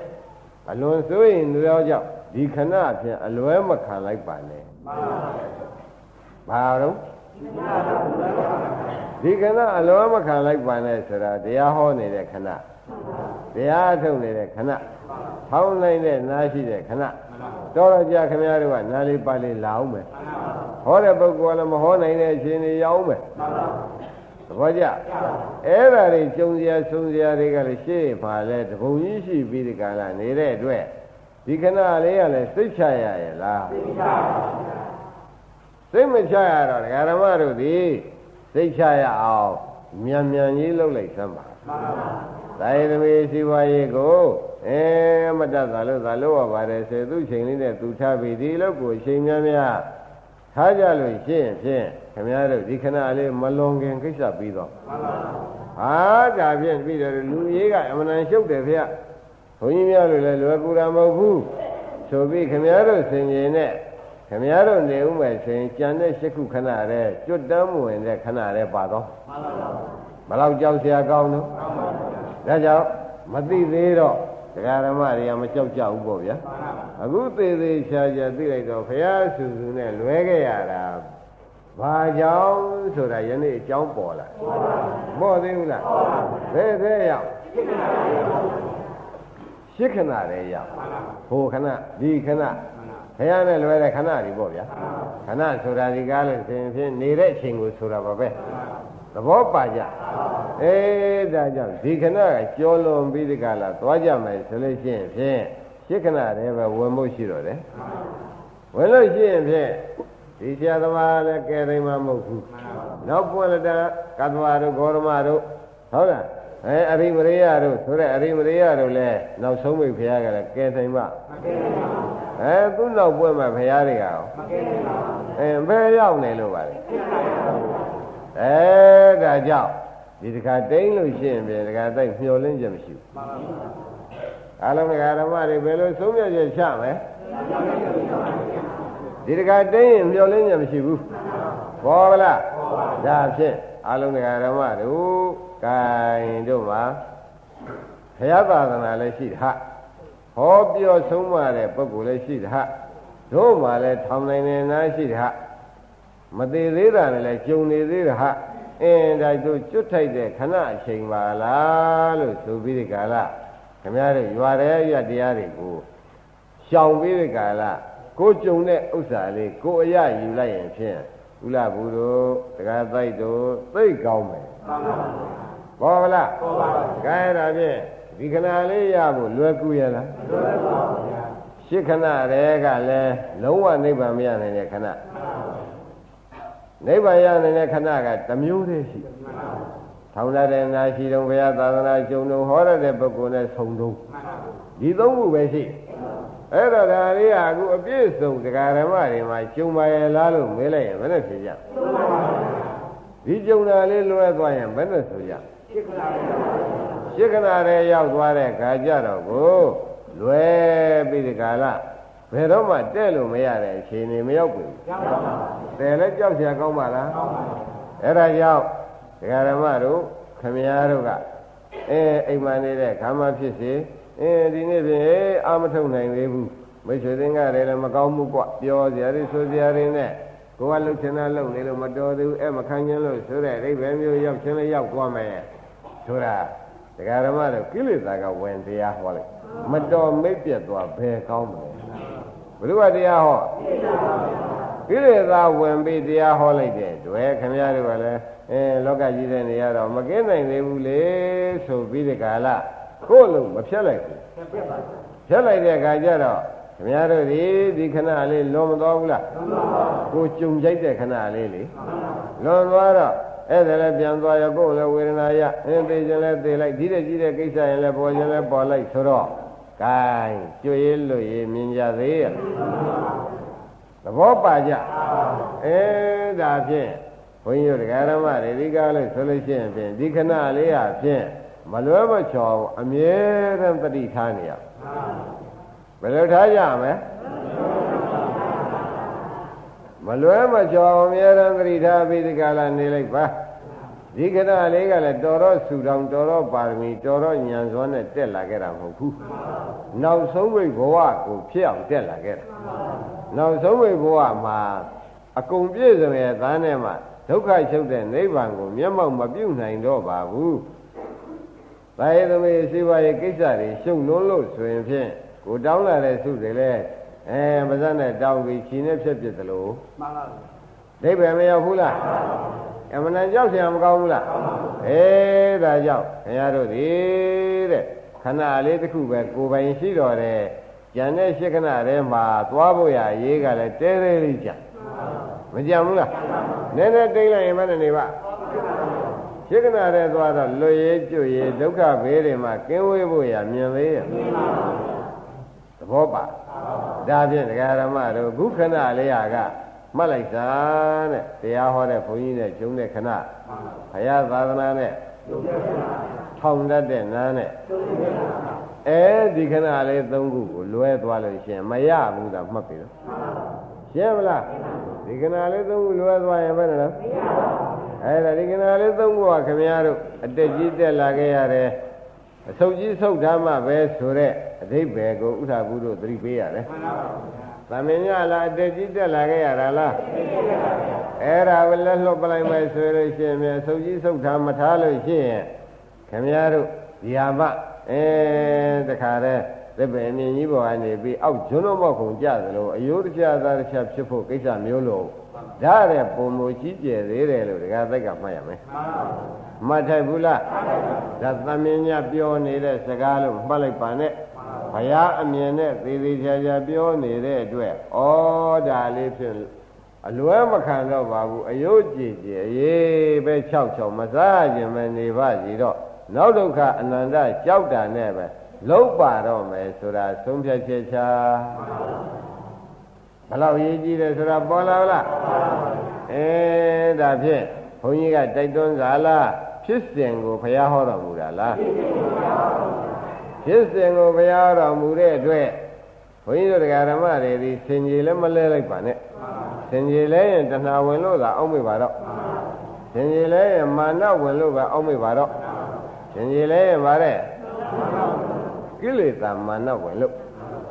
အလွန်စိုးရင်တို့ကြောင့်ဒီခဏအဖြစ်အလွဲမခံလိုက်ပါနဲ့ဘာတော့ဒီခဏအလွဲမခံလိုက်ပါနဲ့ဆိုတာတရားဟောနေတဲ့ခဏတရားထုတ်နေတဲ့ခဏထောင်းနိုင်တဲ့နားရှိတဲ့ခဏတော်တော်ကြာခင်ဗျားတို့ကနားလေးပါလေးလာအောင်မယ်ဟောတဲ့ပုဂ္ဂိုလ်ကလည်းမဟောနိုင်တဲ့အချိန်တွေရောက်မယ် သဘောကျအဲ့ဒါတွေကြုံစရာဆုံစရာတွေကလည်းရှေ့ပါလဲတပုံကြီးရှိပြီးဒီကလာနေတဲ့အတွက်ဒီခဏလေးကလည်းစိတ်ချရရဲ့လားစိတ်ချပါစိတ်မချရတော့ဒကာဓမ္မတို့ဒီစိတ်ချရအောင်မြန်မြန်ကြီးလှုပ်လိုက်စမ်းပါမှန်ပါပါသာယသမီးစီဝါရေးကိုအဲမတတ်သာလို့သာလို့ရပါတယ်ဆေသူချိန်လေးနဲ့သူထားပြီးဒီလောက်ကိုချိန်များများထားကြလို့ရှင်းဖြင့် ခင်ဗျားတို့ဒီခဏလေးမလွန်ခင်ကိစ္စပြီးတော့မှန်ပါပါဟာဒါဖြင့်ပြီးတော့လူကြီးကအမှန်တန်ရှုပ်တယ်ဖေဘုန်းကြီးများလို့လည်းလွယ်ကူတာမဟုတ်ဘူးဆိုပြီးခင်ဗျားတို့ဆင်ခြင်နဲ့ခင်ဗျားတို့နေဦးမယ်ဆိုရင်ကြံတဲ့ရှစ်ခုခဏတည်းကျွတ်တမ်းမဝင်တဲ့ခဏတည်းပါတော့မှန်ပါပါဘလောက်ကြောက်เสียကောင်းလို့မှန်ပါပါဒါကြောင့်မသိသေးတော့တရားဓမ္မတွေကမကြောက်ကြဘူးပေါ့ဗျာအခုသေးသေးချာချာသိလိုက်တော့ဘုရားဆူဆူနဲ့လွဲခဲ့ရတာ ဘာကြောင့်ဆိုတာယနေ့အကြောင်းပေါ်လာပေါ်သေးဘူးလားဘယ်သေးရောက်ရှစ်ခဏတည်းရောက်ဟိုခဏဒီခဏဘုရားနဲ့လွဲတဲ့ခဏတွေပေါ့ဗျာခဏဆိုတာဒီကားလို့ဆိုရင်ဖြင့်နေတဲ့အချိန်ကိုဆိုတာပါပဲသဘောပါကြအေးဒါကြောင့်ဒီခဏကကြောလွန်ပြီးဒီကလာသွားကြမယ်ဆိုလို့ရှိရင်ဖြင့်ရှစ်ခဏတည်းပဲဝင်ဖို့ရှိတော့တယ်ဝင်လို့ရှိရင်ဖြင့် ဒီဆရာသမားလည်းကဲတိုင်းမှမဟုတ်ဘူးနောက်ပွင့်လတာကသဝါတို့ဂေါရမတို့ဟုတ်လားအဲအရိမရိယတို့ဆိုတဲ့အရိမရိယတို့လည်းနောက်ဆုံးမိဖုရားကလည်းကဲတိုင်းမှမကဲနိုင်ပါဘူးအဲသူ့နောက်ပွင့်မှဖုရားတွေကရောမကဲနိုင်ပါဘူးအဲဘယ်ရောက်နေလို့ပါလဲအဲဒါကြောင့်ဒီတခါတိမ့်လို့ရှိရင်ပြင်တခါတိုက်မျောလင်းချက်မရှိဘူးမှန်ပါဘူးအားလုံးကဓမ္မတွေဘယ်လိုဆုံးဖြတ်ချက်ချမယ် ဒီတခါတိမ့်ရင်မျောလင်းချက်မရှိဘူးဘောဗလားဒါဖြင့်အားလုံးကဓမ္မတို့ကင်တို့မှာဘုရားသာသနာလည်းရှိတာဟောပြောဆုံးမတဲ့ပုဂ္ဂိုလ်လည်းရှိတာတို့မှလည်းထောင်နိုင်နေနာရှိတာမသေးသေးတာနဲ့လည်းကြုံနေသေးတာအင်းဒါတို့ကျွတ်ထိုက်တဲ့ခဏအချိန်ပါလားလို့ဆိုပြီးဒီကာလခင်ဗျားတို့ရွာတဲ့ရတရားတွေကိုရှောင်ပြီးဒီကာလ ကိုကြုံတဲ့ဥစ္စာလေးကိုအရယူလိုက်ရင်ဖြင့်ဥလဘူးတို့တရားသိုက်တို့သိကောင်းမယ်မှန်ပါပါဘောဗလားဘောပါပါကဲဒါဖြင့်ဒီခဏလေးရဖို့လွယ်ကူရလားလွယ်ပါပါဗျာရှစ်ခဏတည်းကလည်းလုံးဝနိဗ္ဗာန်မရနိုင်တဲ့ခဏနိဗ္ဗာန်ရနိုင်တဲ့ခဏကတစ်မျိုးတည်းရှိထောင်လာတဲ့နာရှိတော်ဘုရားသာသနာကျုံတော်ဟောရတဲ့ပုဂ္ဂိုလ်နဲ့ဆုံတော့ဒီသုံးခုပဲရှိ အဲ့တော့ဒါလေးကအခုအပြည့်စုံတရားဓမ္မတွေမှာကျုံပါရဲ့လားလို့မေးလိုက်ရင်ဘယ်နဲ့ဖြေကြဒီကျုံတာလေးလွဲသွားရင်ဘယ်နဲ့ဆိုကြရှစ်ခဏရဲ့ရောက်သွားတဲ့ခါကြတော့ကိုလွဲပြီးဒီကာလဘယ်တော့မှတဲ့လို့မရတဲ့အခြေအနေမရောက်ဘူးတယ်လည်းကြောက်ရကောင်းပါလားအဲ့ဒါကြောင့်တရားဓမ္မတို့ခမည်းတော်ကအဲအိမ်မနေတဲ့ခါမှဖြစ်စေ အဲဒီနေ့ပြင်အာမထုတ်နိုင်သေးဘူးမိတ်ဆွေသင်္ကလည်းမကောင်းမှုกว่าပြောစရာတွေဆိုစရာတွေနဲ့ကိုကလှုပ်ချင်တာလှုပ်နေလို့မတော်သေးဘူးအဲမခံချင်းလို့ဆိုတဲ့အိဗယ်မျိုးရောက်ချင်းလည်းရောက်သွားမယ်ဆိုတာဒကာဓမ္မတို့ကိလေသာကဝင်တရားဟောလိုက်မတော်မိတ်ပြတ်သွားဘယ်ကောင်းမလဲဘုရားတရားဟောကိလေသာဝင်ပြီးတရားဟောလိုက်တဲ့တွေ့ခင်ဗျားတို့ကလည်းအဲလောကကြီးတဲ့နေရတော့မကင်းနိုင်သေးဘူးလေဆိုပြီးဒီကာလ ကိုယ်လုံးမဖြတ်လိုက်ဘူးဖြတ်လိုက်တဲ့အခါကျတော့ခင်ဗျားတို့ဒီဒီခဏလေးလွန်မသွားဘူးလားလွန်ပါပါကိုကြုံကြိုက်တဲ့ခဏလေးလေလွန်သွားတော့အဲ့ဒါလည်းပြန်သွားရကိုယ်လည်းဝေဒနာရအင်းသိခြင်းလည်းသိလိုက်ဒီတဲ့ကြီးတဲ့ကိစ္စရင်လည်းပေါ်ခြင်းလည်းပေါ်လိုက်ဆိုတော့ဂိုင်းကျွေးလို့ရမြင်ကြသေးရဲ့သဘောပါကြအဲဒါဖြင့်ဘုန်းကြီးတို့တရားဓမ္မတွေဒီကားလို့ဆိုလို့ရှိရင်ဖြင့်ဒီခဏလေးဟာဖြင့် မလွဲမချော်အမြဲတမ်းတတိထားနေရဘယ်လိုထားကြမလဲမလွဲမချော်အမြဲတမ်းတတိထားပြီးဒီကာလနေလိုက်ပါဒီခဏလေးကလည်းတော်တော့ဆူတောင်တော်တော့ပါရမီတော်တော့ညံစွမ်းနဲ့တက်လာခဲ့တာမဟုတ်ဘူးနောက်ဆုံးဝိဘဝကိုဖြစ်အောင်တက်လာခဲ့တာနောက်ဆုံးဝိဘဝမှာအကုန်ပြည့်စုံရဲ့သားနဲ့မှဒုက္ခချုပ်တဲ့နိဗ္ဗာန်ကိုမျက်မှောက်မပြုတ်နိုင်တော့ပါဘူး။ ဒါရဲ့သမီးစေဝါရဲ့ကိစ္စတွေရှုပ်လွန်းလို့ဆိုရင်ဖြင့်ကိုတောင်းလာတဲ့စုတွေလည်းအဲပါဇက်နဲ့တောင်းပြီးခြေနဲ့ဖြတ်ပြစ်သလိုမှန်ပါဘူး။ဒိဗ္ဗေမရောက်ဘူးလား။အမှန်တန်ကြောက်เสียမကောင်းဘူးလား။အေးဒါကြောင့်ခင်ဗျားတို့ဒီတဲ့ခဏလေးတစ်ခုပဲကိုယ်ပိုင်ရှိတော်တယ်။ကျန်တဲ့ရှစ်ခဏထဲမှာသွားဖို့ရအရေးကလည်းတဲတဲလေးကြ။မကြံဘူးလားနည်းနည်းတိတ်လိုက်ရင်မနဲ့နေပါ ရှင်းကနာတဲ့သွားတော့လွတ်ရဲကျွရဲဒုက္ခဘေးတွေမှာကင်းဝေးဖို့ရမြင်သေးရဲ့သဘောပါဒါဖြင့်ဒကာရမတို့ခုခဏလေးဟာကမှတ်လိုက်စမ်းတဲ့တရားဟောတဲ့ဘုန်းကြီးနဲ့ကျုံတဲ့ခဏဘုရားသာသနာနဲ့ထောင်တတ်တဲ့နားနဲ့အဲဒီခဏလေးသုံးခုကိုလွဲသွားလို့ရှင်မရဘူးသာမှတ်ပြီနော်ရှင်းမလားဒီကနာလေးသုံးခုလွဲသွားရင်ဘယ်နဲ့လဲ အဲ့ဒါဒီကနာလေးသုံးခုကခင်ဗျားတို့အတက်ကြီးတက်လာခဲ့ရတယ်အဆုပ်ကြီးဆုပ်ထားမှပဲဆိုတဲ့အဓိပ္ပာယ်ကိုဥထာဘူးတို့သတိပေးရတယ်မှန်ပါပါသမင်ညလားအတက်ကြီးတက်လာခဲ့ရတာလားအဲ့ဒါကိုလက်လွတ်ပလိုက်မယ်ဆိုလို့ရှိရင်အဆုပ်ကြီးဆုပ်ထားမထားလို့ရှိရင်ခင်ဗျားတို့ဒီဟာမအဲတခါတည်းသစ်ပင်အမြင်ကြီးပေါ်ကနေပြီးအောက်ဂျွန်းတော်မောက်ခုံကြသလိုအယိုးတခြားသားတခြားဖြစ်ဖို့ကိစ္စမျိုးလို့ ဒါတဲ့ပုံမူကြီးကျယ်သေးတယ်လို့ဒကာသက်ကမှတ်ရမယ်မှတ်ထိုက်ဘူးလားဒါသမင်းညပြောနေတဲ့စကားလို့မှတ်လိုက်ပါနဲ့ဘုရားအမြင်နဲ့သေသေးချာချာပြောနေတဲ့အတွက်ဩဒါလေးဖြင့်အလွဲမခံတော့ပါဘူးအယုတ်ကြည်ကြည်အေးပဲ၆၆မစားခြင်းမနေပါစီတော့နောက်ဒုက္ခအနန္တကြောက်တာနဲ့ပဲလုံးပါတော့မယ်ဆိုတာသုံးဖြတ်ချက်ချာ ဘလောက်ရေးကြည့်တယ်ဆိုတာပေါ်လာလားအဲဒါဖြင့်ဘုန်းကြီးကတိုက်တွန်းစာလားဖြစ်စဉ်ကိုဘုရားဟောတော်မူတာလားဖြစ်စဉ်ကိုဘုရားဟောတော်မူတဲ့အတွက်ဘုန်းကြီးတို့တရားဓမ္မတွေဒီစင်ကြီးလည်းမလဲလိုက်ပါနဲ့စင်ကြီးလဲရင်တဏှာဝင်လို့သာအောက်မေ့ပါတော့စင်ကြီးလဲရင်မာနဝင်လို့ပဲအောက်မေ့ပါတော့စင်ကြီးလဲရင်ဗါတဲ့ကိလေသာမာနဝင်လို့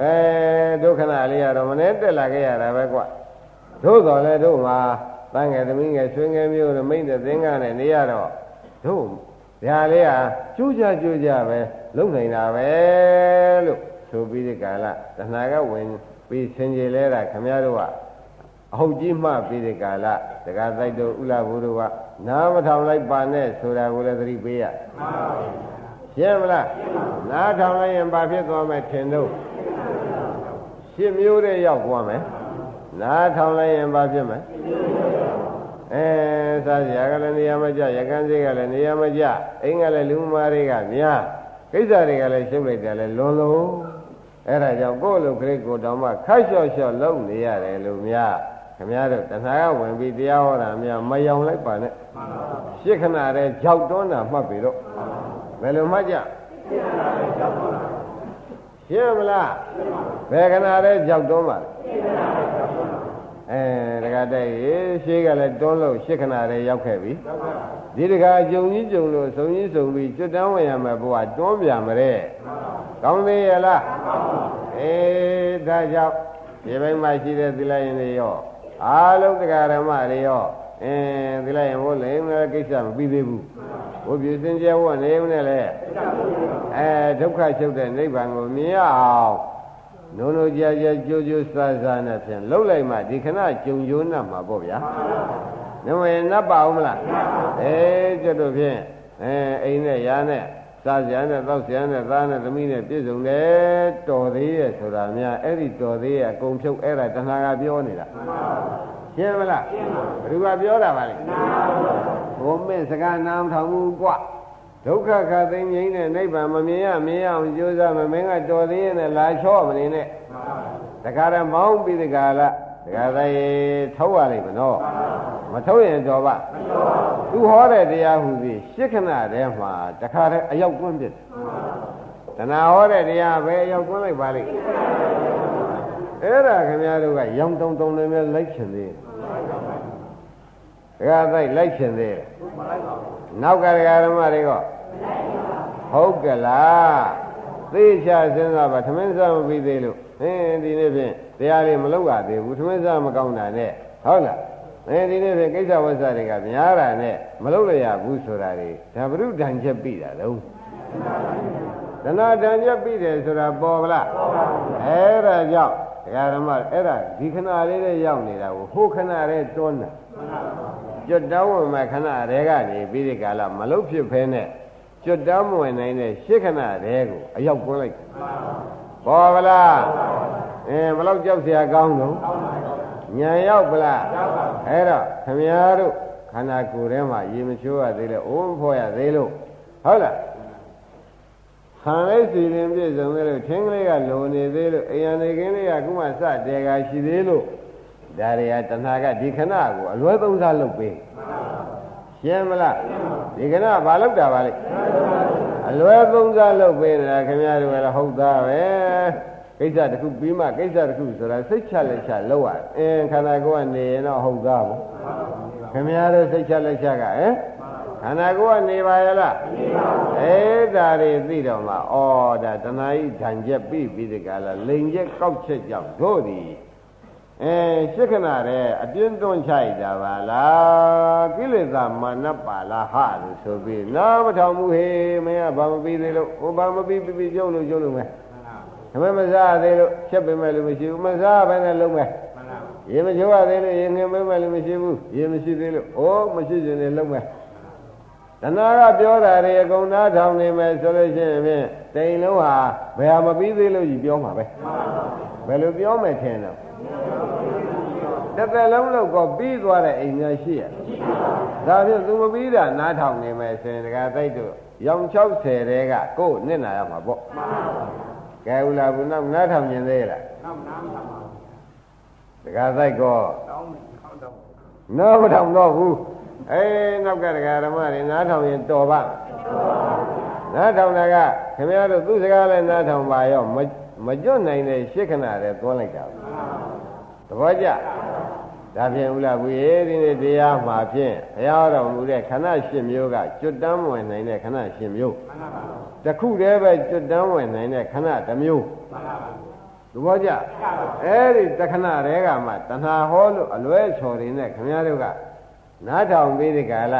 အဲဒုက္ခနာလေးရတော့မနဲ့တက်လာခဲ့ရတာပဲကွသို့တော်လည်းတို့မှာတန်းငယ်သမီးငယ်ဆွေငယ်မျိုးနဲ့မိတ်တဲ့သင်္ကနဲ့နေရတော့တို့ဒါလေးဟာကျိုးကြကျိုးကြပဲလုံနိုင်တာပဲလို့ဆိုပြီးဒီကာလတဏှာကဝင်ပြီးဆင်ခြေလဲတာခမရတို့ကအဟုတ်ကြီးမှပြီးဒီကာလတက္ကသိုက်တို့ဥလာဘူးတို့ကနားမထောင်လိုက်ပါနဲ့ဆိုတာကိုလည်းသတိပေးရမှန်ပါဘူးရှင်းမလားနားထောင်လိုက်ရင်ဘာဖြစ်သွားမလဲထင်တော့ ရှင်းမျိုးတဲ့ရောက်သွားမယ်နားထောင်လိုက်ရင်ဘာဖြစ်မလဲအဲစားစရာကလည်းနေရာမကျရကန်းစေးကလည်းနေရာမကျအိမ်ကလည်းလူမားတွေကများကိစ္စတွေကလည်းရှုပ်လိုက်တယ်လည်းလွန်လို့အဲ့ဒါကြောင့်ကိုယ့်လူခရစ်ကိုတောင်မှခတ်လျှော့လျှော့လုပ်နေရတယ်လို့များခမရတို့တဏှာကဝင်ပြီးတရားဟောတာများမယောင်လိုက်ပါနဲ့ရှစ်ခဏတည်းကြောက်တွန်းတာမှတ်ပြီတော့ဘယ်လိုမှကြရှ င်းမလားဘယ်ခဏတည်းကြောက်တွန်းပါလဲအဲတခါတည်းရေရှေးကလည်းတွန်းလို့ရှစ်ခဏတည်းရောက်ခဲ့ပြီဒီတခါကြုံကြီးကြုံလို့စုံကြီးစုံပြီးကျွတ်တန်းဝင်ရမယ်ဘုရားတွန်းပြန်မတဲ့ကောင်းသေးရဲ့လားအေးဒါကြောင့်ဒီဘက်မှာရှိတဲ့သီလရင်တွေရောအားလုံးတရားဓမ္မတွေရော အင်းသီလရင်ဘိုးလည်းကိစ္စမပြီးသေးဘူးဘုပြစင်ကြဲဝတ်နေဦးနဲ့လေအဲဒုက္ခချုပ်တဲ့နိဗ္ဗာန်ကိုမြင်ရအောင်နုံနုံကြာကြာကြိုးကြိုးစားစားနဲ့ဖြင့်လှုပ်လိုက်မှဒီခဏကြုံကြိုးနှံ့မှာပေါ့ဗျာနဝင်နပ်ပါအောင်မလားအဲကျွတ်တို့ဖြင့်အဲအိမ်နဲ့ရာနဲ့စားစရာနဲ့တောက်စရာနဲ့သားနဲ့သမီးနဲ့ပြည့်စုံတယ်တော်သေးရဲ့ဆိုတာများအဲ့ဒီတော်သေးရဲ့အကုန်ဖြုတ်အဲ့ဒါတဏှာကပြောနေတာ ရှင်းမလားဘယ်သူကပြောတာပါလဲဘုံမဲ့စကားနားမထောင်ဘူးကွဒုက္ခခသိငြိမ်းတဲ့နိဗ္ဗာန်မမြင်ရမြင်ရအောင်ကြိုးစားမမင်းကတော်သေးရဲ့နဲ့လာချော့မနေနဲ့တခါတည်းမောင်းပြီးတခါလားတခါသေးထုတ်ရလိမ့်မနော်မထုတ်ရင်တော်ပါသူဟောတဲ့တရားဟူသည်ရှစ်ခဏတည်းမှာတခါတည်းအရောက်တွန်းပြစ်တဏှာဟောတဲ့တရားပဲအရောက်တွန်းလိုက်ပါလိမ့်အဲ့ဒါခင်ဗျားတို့ကရောင်တုံတုံလေးပဲလိုက်ချင်သေးတယ် တခါသိလိုက်ချင်သေးတယ်နောက်ကဒကာဓမ္မတွေကဟုတ်ကလားသိချစဉ်းစားပါသမင်းစားမပြီးသေးလို့ဟင်းဒီနေ့ဖြင့်တရားလေးမလုပ်ရသေးဘူးသမင်းစားမကောင်းတာနဲ့ဟုတ်လားအဲဒီနေ့ဖြင့်ကိစ္စဝဆတွေကများတာနဲ့မလုပ်ရဘူးဆိုတာတွေဒါဘုရုဒဏ်ချက်ပြီးတာလုံးတဏှာဒဏ်ချက်ပြီးတယ်ဆိုတာပေါ်ဗလားအဲ့ဒါကြောင့်ဒကာဓမ္မအဲ့ဒါဒီခဏလေးနဲ့ရောက်နေတာကိုဟိုခဏလေးတွန်းတာ ကျွတ်တောင်းဝင်မဲ့ခဏတဲကနေပြီးဒီကာလမလုတ်ဖြစ်ဖဲနဲ့ကျွတ်တောင်းဝင်နိုင်တဲ့ရှစ်ခဏတဲကိုအရောက်ကွန်းလိုက်ပေါ်ဗလားအင်းဘလောက်ကြောက်เสียကောင်းတော့ညာရောက်ဗလားအဲ့တော့ခမည်းတော်ခန္ဓာကိုယ်ထဲမှာရေမချိုးရသေးလဲအိုးမဖော်ရသေးလို့ဟုတ်လားခံလေးစီရင်ပြည့်စုံသေးလို့ထင်းကလေးကလုံနေသေးလို့အယံနေကင်းလေးကခုမှစတဲကရှိသေးလို့ ဒါတွေကတဏှာကဒီခဏကိုအလွဲသုံးစားလုပ်ပေးရှင်းမလားဒီခဏဘာလုပ်တာပါလဲအလွဲသုံးစားလုပ်ပေးနေတာခင်ဗျားတို့လည်းဟုတ်သားပဲကိစ္စတစ်ခုပြီးမှကိစ္စတစ်ခုဆိုတာစိတ်ချလက်ချလောက်ရအင်းခန္ဓာကိုယ်ကနေရင်တော့ဟုတ်သားပေါ့ခင်ဗျားတို့စိတ်ချလက်ချကဟမ်ခန္ဓာကိုယ်ကနေပါရဲ့လားနေပါဘူးအဲဒါတွေသိတော့မှဩဒါတဏှာဤဓာန်ချက်ပြီးပြီးဒီကလာလိန်ချက်ကောက်ချက်ကြောင့်တို့သည် အဲရှစ်ခဏတည်းအပြင်းတွန်းချိုက်တာပါလားကိလေသာမာနပါလားဟာလို့ဆိုပြီးနားမထောင်ဘူးဟေးမင်းကဘာမပြီးသေးလို့ဟိုဘာမပြီးပြီးပြီးကျုံလို့ကျုံလို့မယ်အမေမစားသေးလို့ချက်ပေးမယ်လို့မရှိဘူးမစားဘဲနဲ့လုံးမယ်ရေမချိုးရသေးလို့ရေငင်ပေးမယ်လို့မရှိဘူးရေမရှိသေးလို့အိုးမရှိခြင်းနဲ့လုံးမယ်တဏှာကပြောတာတွေအကုန်နားထောင်နေမယ်ဆိုလို့ရှိရင်ဖြင့်တိမ်လုံးဟာဘယ်ဟာမပြီးသေးလို့ကြီးပြောမှာပဲဘယ်လိုပြောမယ်ထင်တော့ တစ်သက်လုံးလောက်ကောပြီးသွားတဲ့အိမ်များရှိရဒါဖြင့်သူမပြီးတာနားထောင်နေမယ်ဆိုရင်တကယ်သိတို့ရောင်60တဲကကိုယ်နစ်နာရမှာပေါ့ကဲဦးလားဘုနောက်နားထောင်ခြင်းသေးလားနောက်နားမထောင်ပါဘူးတကယ်သိကောတောင်းမယ်ဟောတော့နားမထောင်တော့ဘူးအေးနောက်ကဒကာဓမ္မတွေနားထောင်ရင်တော်ပါနားထောင်တာကခင်ဗျားတို့သူ့စကားလည်းနားထောင်ပါရော မကျွတ်နိုင်တဲ့ရှစ်ခဏတည်းသွန်းလိုက်တာသဘောကျဒါဖြင့်ဥလာဘူးရေဒီနေ့တရားမှာဖြင့်ဘုရားတော်မူတဲ့ခဏရှင်မျိုးကကျွတ်တန်းဝင်နိုင်တဲ့ခဏရှင်မျိုးတခုတည်းပဲကျွတ်တန်းဝင်နိုင်တဲ့ခဏတစ်မျိုးသဘောကျအဲ့ဒီတခဏတည်းကမှတဏှာဟောလို့အလွဲချော်နေတဲ့ခင်ဗျားတို့ကနားထောင်ပြီးဒီကာလ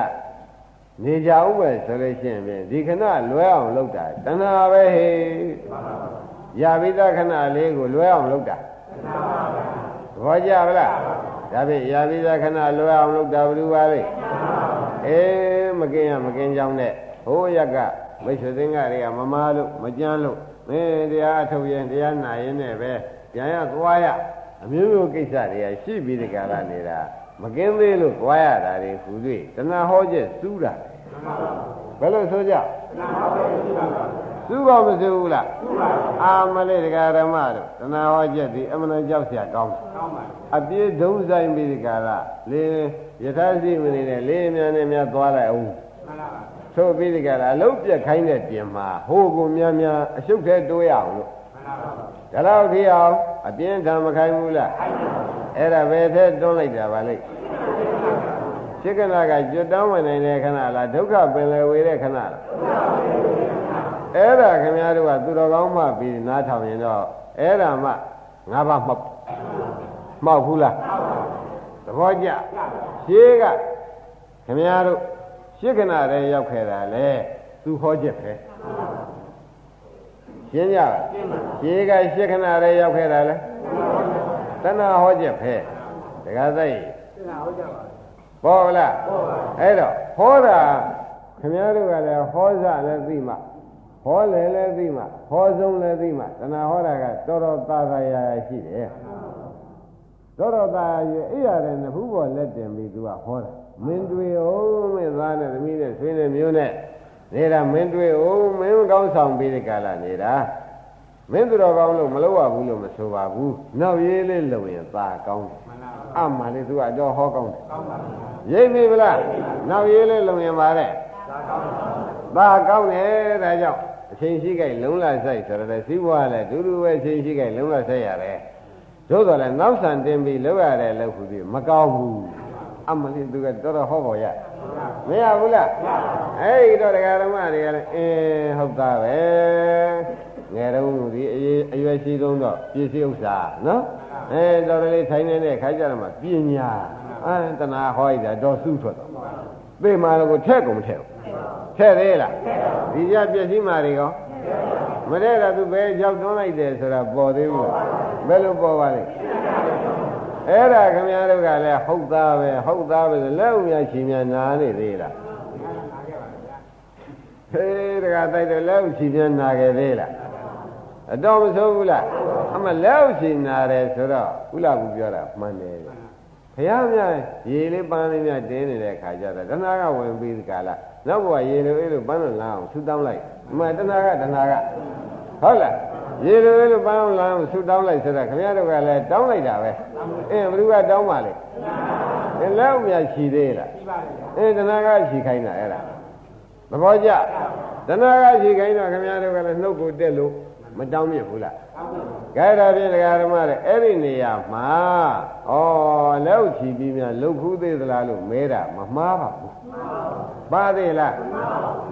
နေကြဥပဲဆိုလို့ရှိရင်ဒီခဏလွဲအောင်လုပ်တာတဏှာပဲဟေး ရပိသခဏလေးကိုလွဲအောင်လုပ်တာသဘောကျပါလားဒါဖြင့်ရပိသခဏလွဲအောင်လုပ်တာဘယ်လိုပါလဲအေးမကင်းရမကင်းကြောင်းနဲ့ဟိုးရက်ကမိတ်ဆွေသင်္ကတွေကမမားလို့မကြမ်းလို့မင်းတရားအထုတ်ရင်တရားနာရင်နဲ့ပဲပြန်ရသွားရအမျိုးမျိုးကိစ္စတွေကရှိပြီးဒီကရနေတာမကင်းသေးလို့ကြွားရတာတွေဟူ၍တဏှာဟောချက်စူးတာဘယ်လိုဆိုကြစူး သူ့ဘောမသူဘူးလားသူ့ပါဘူးအာမလေးတရားဓမ္မတို့တဏှာဟောချက်ဒီအမှန်တော့ကြောက်စရာကောင်းတယ်ကောင်းပါဘူးအပြည့်ဒုံဆိုင်ပြီးဒီကာလလင်းယထာစီမနေနဲ့လေးမြန်နဲ့များသွားလိုက်အောင်မှန်ပါပါသို့ပြီးဒီကာလအလုံးပြက်ခိုင်းတဲ့ပြင်မှာဟိုကူများများအရှုပ်ထဲတိုးရအောင်လို့မှန်ပါပါဒါတော့ဖြစ်အောင်အပြင်းထန်မခိုင်းဘူးလားခိုင်းပါဘူးအဲ့ဒါပဲထဲတွန်းလိုက်တာပါလေရှင်းကနာကကြွတောင်းဝင်နေတဲ့ခဏလားဒုက္ခပင်လယ်ဝေတဲ့ခဏလား အဲ့ဒါခင်ဗျားတို့ကသူတော်ကောင်းမှပြီးနားထောင်ရင်တော့အဲ့ဒါမှငါးပါးမှောက်မှောက်ဘူးလားသဘောကျရှင်းကခင်ဗျားတို့ရှင်းကနာတဲ့ရောက်ခဲ့တာလေသူဟောချက်ပဲရှင်းကြပါရှင်းကရှင်းကနာတဲ့ရောက်ခဲ့တာလေတဏှာဟောချက်ပဲတခါသိတဏှာဟောချက်ပါပေါ်လားအဲ့တော့ဟောတာခင်ဗျားတို့ကလည်းဟောစလည်းသိမှ ဟောလေလည်းသိမှဟောဆုံးလည်းသိမှတဏှာဟောတာကတော်တော်သာသာရာရာရှိတယ်တော်တော်သာရအဲ့ရတယ်နဖူးပေါ်လက်တင်ပြီးသူကဟောတာမင်းတွေ့အောင်မဲ့သားနဲ့သမီးနဲ့ဆွေးနဲ့မျိုးနဲ့နေတာမင်းတွေ့အောင်မင်းကောင်းဆောင်ပြီးဒီကလာနေတာမင်းသူတော်ကောင်းလို့မလုပ်ရဘူးလို့မဆိုပါဘူးနောက်ရေးလေးလုံရင်သာကောင်းတယ်အမှန်လေးသူကတော့ဟောကောင်းတယ်ရိပ်ပြီဗလားနောက်ရေးလေးလုံရင်ပါတဲ့သာကောင်းတယ်ဒါကြောင့် အချိန်ရှိကြိုက်လုံးလာဆိုင်ဆိုတော့စီးပွားလည်းဒူးဒူးပဲအချိန်ရှိကြိုက်လုံးလာဆိုင်ရတယ်သို့တော်လည်းနောက်ဆန်တင်ပြီးလောက်ရတယ်လို့ခုပြီးမကောင်းဘူးအမှန်လေးသူကတော်တော်ဟောပေါ်ရမရဘူးလားအဲ့ဒီတော့တရားဓမ္မတွေကလည်းအင်းဟုတ်သားပဲငယ်တုန်းကဒီအရွယ်ရှိတုန်းတော့ပြည့်စည်ဥစ္စာနော်အဲတော်တော်လေးထိုင်နေတဲ့ခါကြတော့မှပညာအဲတဏှာဟောရတာတော့စုထွက်တော့သိမှလည်းကိုထက်ကုန်မထက်ဘူး ထက်သေးလားဒီကြပြည့်စည်မာတွေရောမတဲ့ကသူပဲကြောက်တွန်းလိုက်တယ်ဆိုတာပေါ်သေးဘူးဘယ်လိုပေါ်ပါလဲအဲ့ဒါခင်ဗျားတို့ကလည်းဟုတ်သားပဲဟုတ်သားပဲလက်ဦးများချီများနာနေသေးလားဟေးတကတိုက်တယ်လက်ဦးချီများနာခဲ့သေးလားအတော်မဆိုးဘူးလားအမလက်ဦးချီနာတယ်ဆိုတော့ဥလာဘူးပြောတာမှန်တယ်ဘုရားမြတ်ရေလေးပန်းလေးများတင်းနေတဲ့ခါကျတော့တဏှာကဝင်ပြီးဒီကလာ နောက်ဘဝရေလိုအဲ့လိုပန်းလို့လာအောင်ဆူတောင်းလိုက်အမတဏှာကတဏှာကဟုတ်လားရေလိုရေလိုပန်းလာအောင်ဆူတောင်းလိုက်ဆိုတော့ခင်ဗျားတို့ကလည်းတောင်းလိုက်တာပဲအင်းဘ누구ကတောင်းပါလဲအင်းလက်ဦးများခြီသေးလားအင်းတဏှာကခြီခိုင်းတာအဲ့ဒါသဘောကျတဏှာကခြီခိုင်းတော့ခင်ဗျားတို့ကလည်းနှုတ်ကိုတက်လို့ မတောင်းမြစ်ဘူးလားကဲဒါဖြင့်ဒကာဓမ္မတွေအဲ့ဒီနေရာမှာဩလက်ဦးခြီပြီးများလှုပ်ခူးသေးသလားလို့မဲတာမမှားပါဘူးပါသေးလား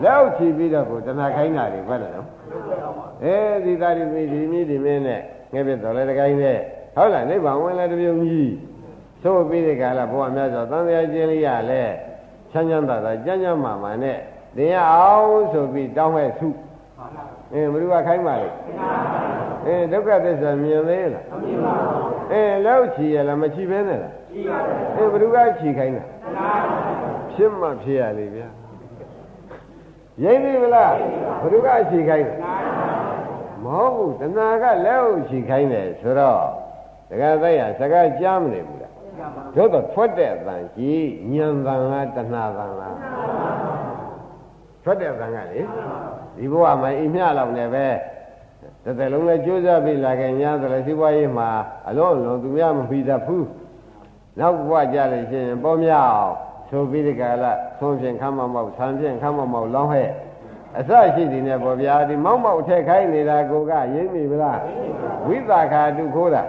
လက်ဦးခြီပြီးတော့ကိုတဏှာခိုင်းတာတွေဘယ်လိုလဲအဲဒီသားဒီမိဒီမိဒီမင်းနဲ့ငဲ့ပြတော်လဲတကိုင်းနဲ့ဟုတ်လားနိဗ္ဗာန်ဝင်လဲတပြုံကြီးသို့ပြီးတဲ့ကာလဘုရားမြတ်စွာသံဃာကျင်းလေးရလဲချမ်းချမ်းသာသာကြမ်းကြမ်းမာမာနဲ့တင်ရအောင်ဆိုပြီးတောင်းမဲ့ဆု အင်းဘ누구ကခိုင်းပါလေအင်းဒုက္ခသစ္စာမြင်သေးလားမမြင်ပါဘူးအင်းလောက်ချီရလားမချီပဲနဲ့လားချီပါဘူးအင်းဘ누구ကချီခိုင်းတာဖြစ်မှဖြစ်ရလေဗျာရိမ့်ပြီမလားဘ누구ကချီခိုင်းတာမဟုတ်ဘူးတဏှာကလက်ဥချီခိုင်းတယ်ဆိုတော့တခါသက်ရစကားကြားမနေဘူးလားတို့တော့ထွက်တဲ့အတန်ကြီးညံတန်လားတဏှာတန်လား ထွက်တဲ့အတန်ကလေဒီဘဝမှာအိမ်မျှလောက်နေပဲတစ်သက်လုံးလည်းကြိုးစားပြီးလာခဲ့ညာဆိုလည်းစီးပွားရေးမှာအလုံးအလုံးသူများမပြီးတတ်ဘူးနောက်ဘဝကြလို့ရှိရင်ပေါ်မြောက်ဆိုပြီးဒီကလာသုံးဖြင့်ခမ်းမမောက်ဆံဖြင့်ခမ်းမမောက်လောင်းဟဲ့အစရှိသည်နဲ့ပေါ်ဗျာဒီမောက်မောက်ထက်ခိုင်းနေတာကိုကရိမ့်မိဗလားဝိသခာတုခိုးတာ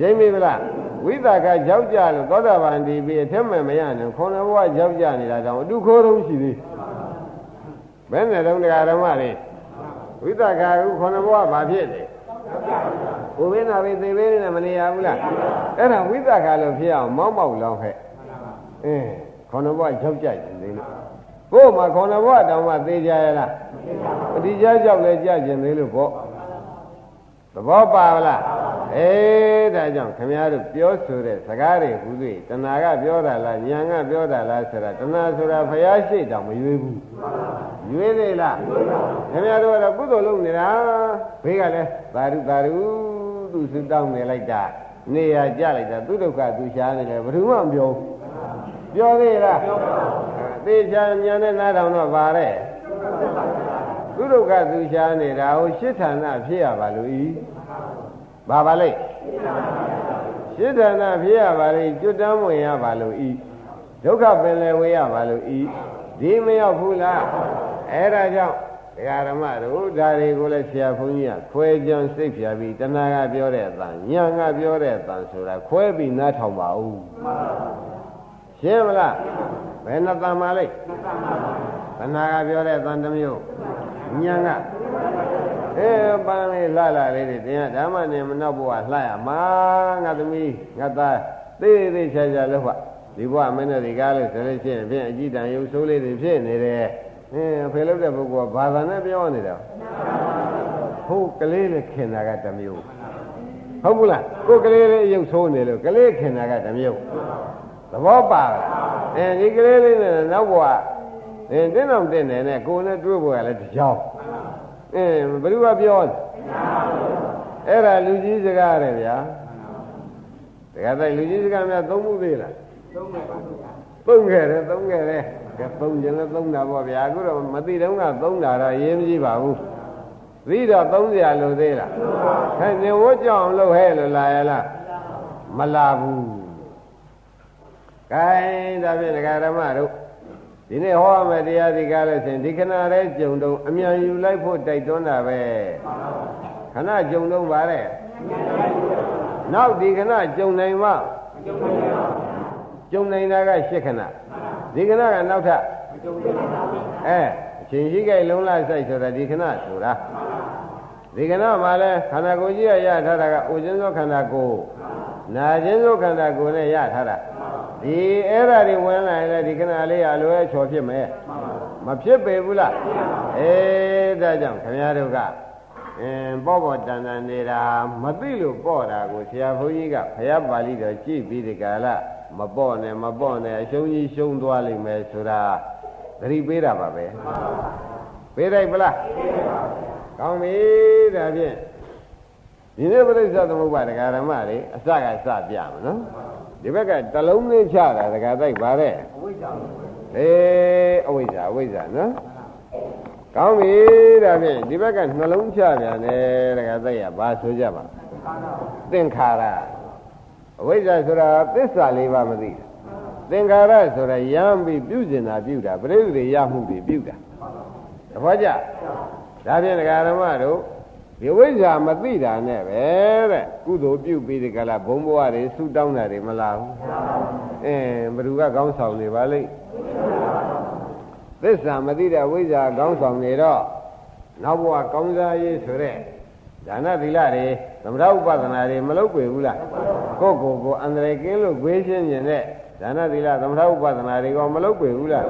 ရိမ့်မိဗလားဝိသခာကြောက်ကြလို့သောတာပန်ဒီပြီးအထက်မဲ့မရနဲ့ခေါင်းဘဝကြောက်ကြနေတာတောင်အတုခိုးတော့ရှိသေး ဘယ်နဲ့တော့တရားဓမ္မတွေဝိသကာကုခေါင်းဘဝဘာဖြစ်လဲဘုဘေနာဘေသေဘေးနဲ့မနေရဘူးလားအဲ့ဒါဝိသကာလို့ဖြစ်အောင်မောက်မောက်လောင်းခဲ့အင်းခေါင်းဘဝကြောက်ကြတယ်လေလို့ကို့မှာခေါင်းဘဝတောင်မှသေကြရလားပတိကြကြောက်လဲကြကျင်သေးလို့ပေါ့သဘောပါလား အေးဒါကြောင့်ခမည်းတော်ပြောဆိုတဲ့စကားတွေဟူသည်တဏှာကပြောတာလားဉာဏ်ကပြောတာလားဆိုတာတဏှာဆိုတာဖျားရှိတောင်မရွေးဘူးရွေးသေးလားခမည်းတော်ကတော့ကုသိုလ်လုပ်နေတာဘေးကလည်းသာဓုသာဓုသူစတောင်းနေလိုက်တာနေရကြလိုက်တာသူဒုက္ခသူရှားနေတယ်ဘယ်သူမှမပြောပြောသေးလားသေချာဉာဏ်နဲ့နားထောင်တော့ပါတဲ့သူဒုက္ခသူရှားနေတာဟိုရှစ်ဌာနဖြစ်ရပါလို့ဤ ဘာပါလိမ့်ရှင်းဌာနဖြစ်ရပါလိမ့်ကျွတ်တမ်းဝင်ရပါလို့ဤဒုက္ခပင်လည်းဝေးရပါလို့ဤဒီမရောက်ဘူးလားအဲ့ဒါကြောင့်ဒကာဓမ္မတို့ဒါတွေကိုလည်းဆရာဘုန်းကြီးကခွဲကြံစိတ်ဖြာပြီးတဏှာကပြောတဲ့အတန်ညာကပြောတဲ့အတန်ဆိုတာခွဲပြီးနားထောင်ပါဦးရှင်းမလားဘယ်နှတန်ပါလိမ့်တဏှာကပြောတဲ့အတန်တစ်မျိုးညာက အဲပန်းလေးလှလာလေးတွေတင်ရဓမ္မနဲ့မနောက်ဘဝလှရမှာငါသမီးငါသားသေးသေးချာချာလို့ကဒီဘဝမင်းတို့ဒီကားလို့ဆိုလို့ရှိရင်ဖြင့်အကြည့်တန်ရုပ်ဆိုးလေးတွေဖြစ်နေတယ်အင်းအဖေလို့တဲ့ပုဂ္ဂိုလ်ကဘာသာနဲ့ပြောနေတာဟုတ်ကလေးလေးခင်တာကတစ်မျိုးဟုတ်ဘူးလားကိုယ်ကလေးလေးရုပ်ဆိုးနေလို့ကလေးခင်တာကတစ်မျိုးသဘောပါလားအဲဒီကလေးလေးနဲ့နောက်ဘဝအင်းတင်းအောင်တင်းနေနဲ့ကိုယ်နဲ့တွေ့ဖို့ကလည်းကြောက် အင်းဘယ်သူကပြောအဲ့ဒါလူကြီးစကားရတယ်ဗျာတခါတည်းလူကြီးစကားများသုံးမှုသေးလားသုံးပါပါဘသုံးခဲ့တယ်သုံးခဲ့တယ်ကဲသုံးခြင်းလည်းသုံးတာပေါ့ဗျာအခုတော့မသိတော့ကသုံးတာတော့ရေးမကြည့်ပါဘူးသိတော့သုံးစရာလိုသေးလားဟဲ့နေဝတ်ကြောင်လို့ဟဲ့လို့လာရလားမလာဘူးကဲဒါဖြင့်ဒကာဓမ္မတို့ ဒီနေ့ဟောမယ်တရားဒီကားလို့ဆိုရင်ဒီခဏလေးကြုံတော့အမြန်ယူလိုက်ဖို့တိုက်တွန်းတာပဲခဏကြုံတော့ပါတဲ့နောက်ဒီခဏကြုံနိုင်မှကြုံနိုင်တာက၈ခဏဒီခဏကနောက်ထပ်အဲအချိန်ရှိကြလုံးလားစိုက်ဆိုတာဒီခဏဆိုတာဒီခဏမှာလဲခန္ဓာကိုယ်ကြီးရရထားတာကအိုခြင်းသောခန္ဓာကိုယ်နာခြင်းသောခန္ဓာကိုယ်နဲ့ရထားတာ ဒီအဲ့ဓာတွေဝင်လာရင်လည်းဒီခဏလေးအလွဲချော်ဖြစ်မယ်မဖြစ်ပေဘူးလားအေးဒါကြောင့်ခင်ဗျားတို့ကအင်းပေါ့ပေါ့တန်တန်နေတာမသိလို့ပေါ့တာကိုဆရာဘုန်းကြီးကဘုရားပါဠိတော်ကြည့်ပြီးဒီကလာမပေါ့နဲ့မပေါ့နဲ့အရှုံးကြီးရှုံးသွားလိမ့်မယ်ဆိုတာသတိပေးတာပါပဲပေးလိုက်ပလားကောင်းပြီဒါဖြင့် ဒီနေ့ပြိဿသမုပ္ပါဒဂရမတွေအစကစပြမယ်နော်ဒီဘက်ကတလုံးလေးချတာဒကာတိုက်ပါတဲ့အဝိဇ္ဇာအေးအဝိဇ္ဇာအဝိဇ္ဇာနော်ကောင်းပြီဒါဖြင့်ဒီဘက်ကနှလုံးချပြန်တယ်ဒကာတိုက်ရဘာဆိုကြပါသင်္ခါရအဝိဇ္ဇာဆိုတာသစ္စာလေးပါမသိသင်္ခါရဆိုတာရမ်းပြီးပြုကျင်တာပြုတာပြိဿတွေရမှုတွေပြုတာတပည့်ကြဒါဖြင့်ဒကာဓမ္မတို့ ဒီဝိဇ္ဇာမသိတာနဲ့ပဲတဲ့ကုသိုလ်ပြုပြီးဒီကလာဘုံဘဝတွေဆူတောင်းတာတွေမလားဘူးအင်းဘ누구ကကောင်းဆောင်နေပါလိမ့်သစ္စာမသိတဲ့ဝိဇ္ဇာကောင်းဆောင်နေတော့နောက်ဘဝကောင်းစားရေးဆိုတဲ့ဒါနသီလတွေသမထဥပဒနာတွေမလုပ်ကြဘူးလားကိုယ့်ကိုယ်ကိုအန္တရာယ်ကင်းလို့ဂွေးရှင်းနေတဲ့ဒါနသီလသမထဥပဒနာတွေကမလုပ်ကြဘူးလား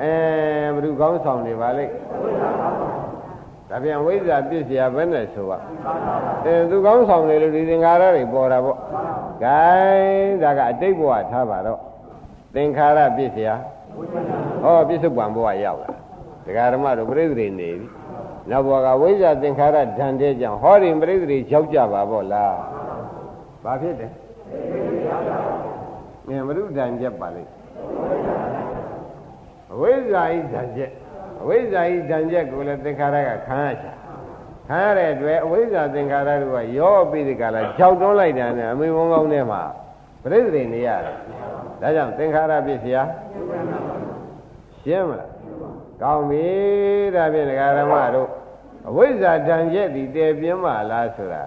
အဲဘ누구ကောင်းဆောင်နေပါလိမ့် ဒါပြန်ဝိဇ္ဇာပြစ်เสียဘယ်နဲ့ဆိုอ่ะအဲသူကောင်းဆောင်နေလို့ဒီသင်္ခါရတွေပေါ်တာပေါ့ဂိုင်းဒါကအတိတ်ဘဝထားပါတော့သင်္ခါရပြစ်เสียဟောပြစ္ဆုတ်ပံဘဝရောက်လာဒကာဓမ္မတို့ပြိဿတွေနေပြီနောက်ဘဝကဝိဇ္ဇာသင်္ခါရဓာန်တဲ့ကြောင့်ဟောရင်ပြိဿတွေရောက်ကြပါပေါ့လားဘာဖြစ်တယ်ငယ်မရုဓာန်ချက်ပါလိမ့်ဝိဇ္ဇာဤဓာန်ချက် အဝိဇ္ဇာဤဓာန်ချက်ကိုလည်းသင်္ခါရကခံရချာခံရတဲ့အတွက်အဝိဇ္ဇာသင်္ခါရတို့ကရောပြီးဒီကလာခြောက်တွန်းလိုက်တာနဲ့အမေဝန်းကောင်းထဲမှာပြိဿတွေနေရတယ်ဒါကြောင့်သင်္ခါရပြည့်စရာရှင်းမလားကောင်းပြီဒါဖြင့်ဒကာရမတို့အဝိဇ္ဇာဓာန်ချက်ဒီတည်ပြင်းပါလားဆိုတာ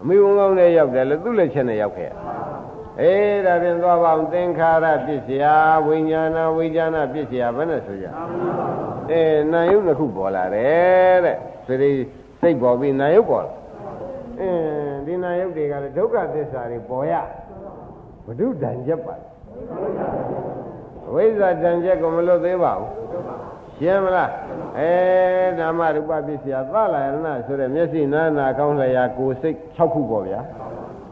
အမေဝန်းကောင်းထဲရောက်တယ်လို့သူ့လက်ချက်နဲ့ရောက်ခဲ့ အေးဒါဖြင့်သွားပါအောင်သင်္ခါရပြည့်စရာဝိညာဏဝိညာဏပြည့်စရာဘယ်နဲ့ဆိုကြအဲနာယုတ်တစ်ခုပေါ်လာတယ်တဲ့သတိစိတ်ပေါ်ပြီးနာယုတ်ပေါ်လာအင်းဒီနာယုတ်တွေကလည်းဒုက္ခသစ္စာတွေပေါ်ရဘုဒ္ဓဒံချက်ပါအဝိဇ္ဇာဒံချက်ကိုမလွတ်သေးပါဘူးရှင်းမလားအဲဓမ္မရူပပစ္စယသလာယရဏဆိုတဲ့မျက်စိနာနာကောင်းလျာကိုယ်စိတ်6ခုပေါ့ဗျာ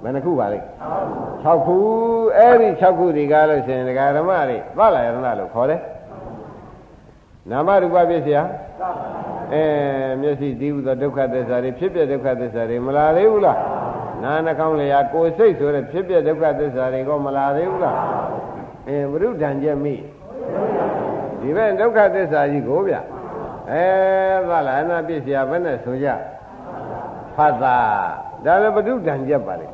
ဘယ်နှခုပါလဲ6ခုအဲ့ဒီ6ခုဒီကားလို့ရှင်ဒကာဓမ္မတွေသလာယရဏလို့ခေါ်တယ်နာမရူပပစ္စယအဲမျက်စိဒီဟုသောဒုက္ခသစ္စာတွေဖြစ်ပြဒုက္ခသစ္စာတွေမလာသေးဘူးလားနာနှကောင်းလျာကိုယ်စိတ်ဆိုတဲ့ဖြစ်ပြဒုက္ခသစ္စာတွေကမလာသေးဘူးလားအဲဘုရုဒံချက်မိဒီဘက်ဒုက္ခသစ္စာကြီးကိုဗျအဲသလာနာပစ္စယဘယ်နဲ့ဆိုကြဖတ်တာ ဒါလည်းဘုရုဒံချက်ပါလေ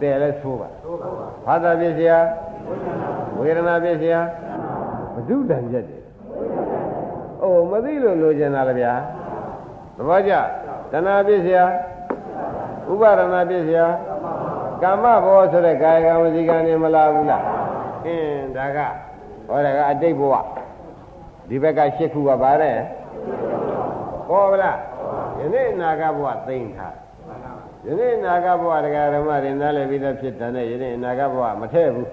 တယ်လဲဆိုပါဖတ်တာပစ္စယဝေဒနာပစ္စယဘုရုဒံချက်တယ်အိုးမသိလို့လိုချင်တာလေဗျာသဘောကျတဏှာပစ္စယဥပါဒနာပစ္စယကာမဘောဆိုတဲ့ကာယကံဝစီကံနေမလာဘူးလားအင်းဒါကဟောတာကအတိတ်ဘဝဒီဘက်က၈ခုကပါတယ်ဟောဗလားယနေ့အနာဂတ်ဘဝသိမ့်ထား ယနေ့အနာဂတ်ဘဝတရားဓမ္မတွေနားလည်ပြီးသားဖြစ်တဲ့ယနေ့အနာဂတ်ဘဝမထည့်ဘူး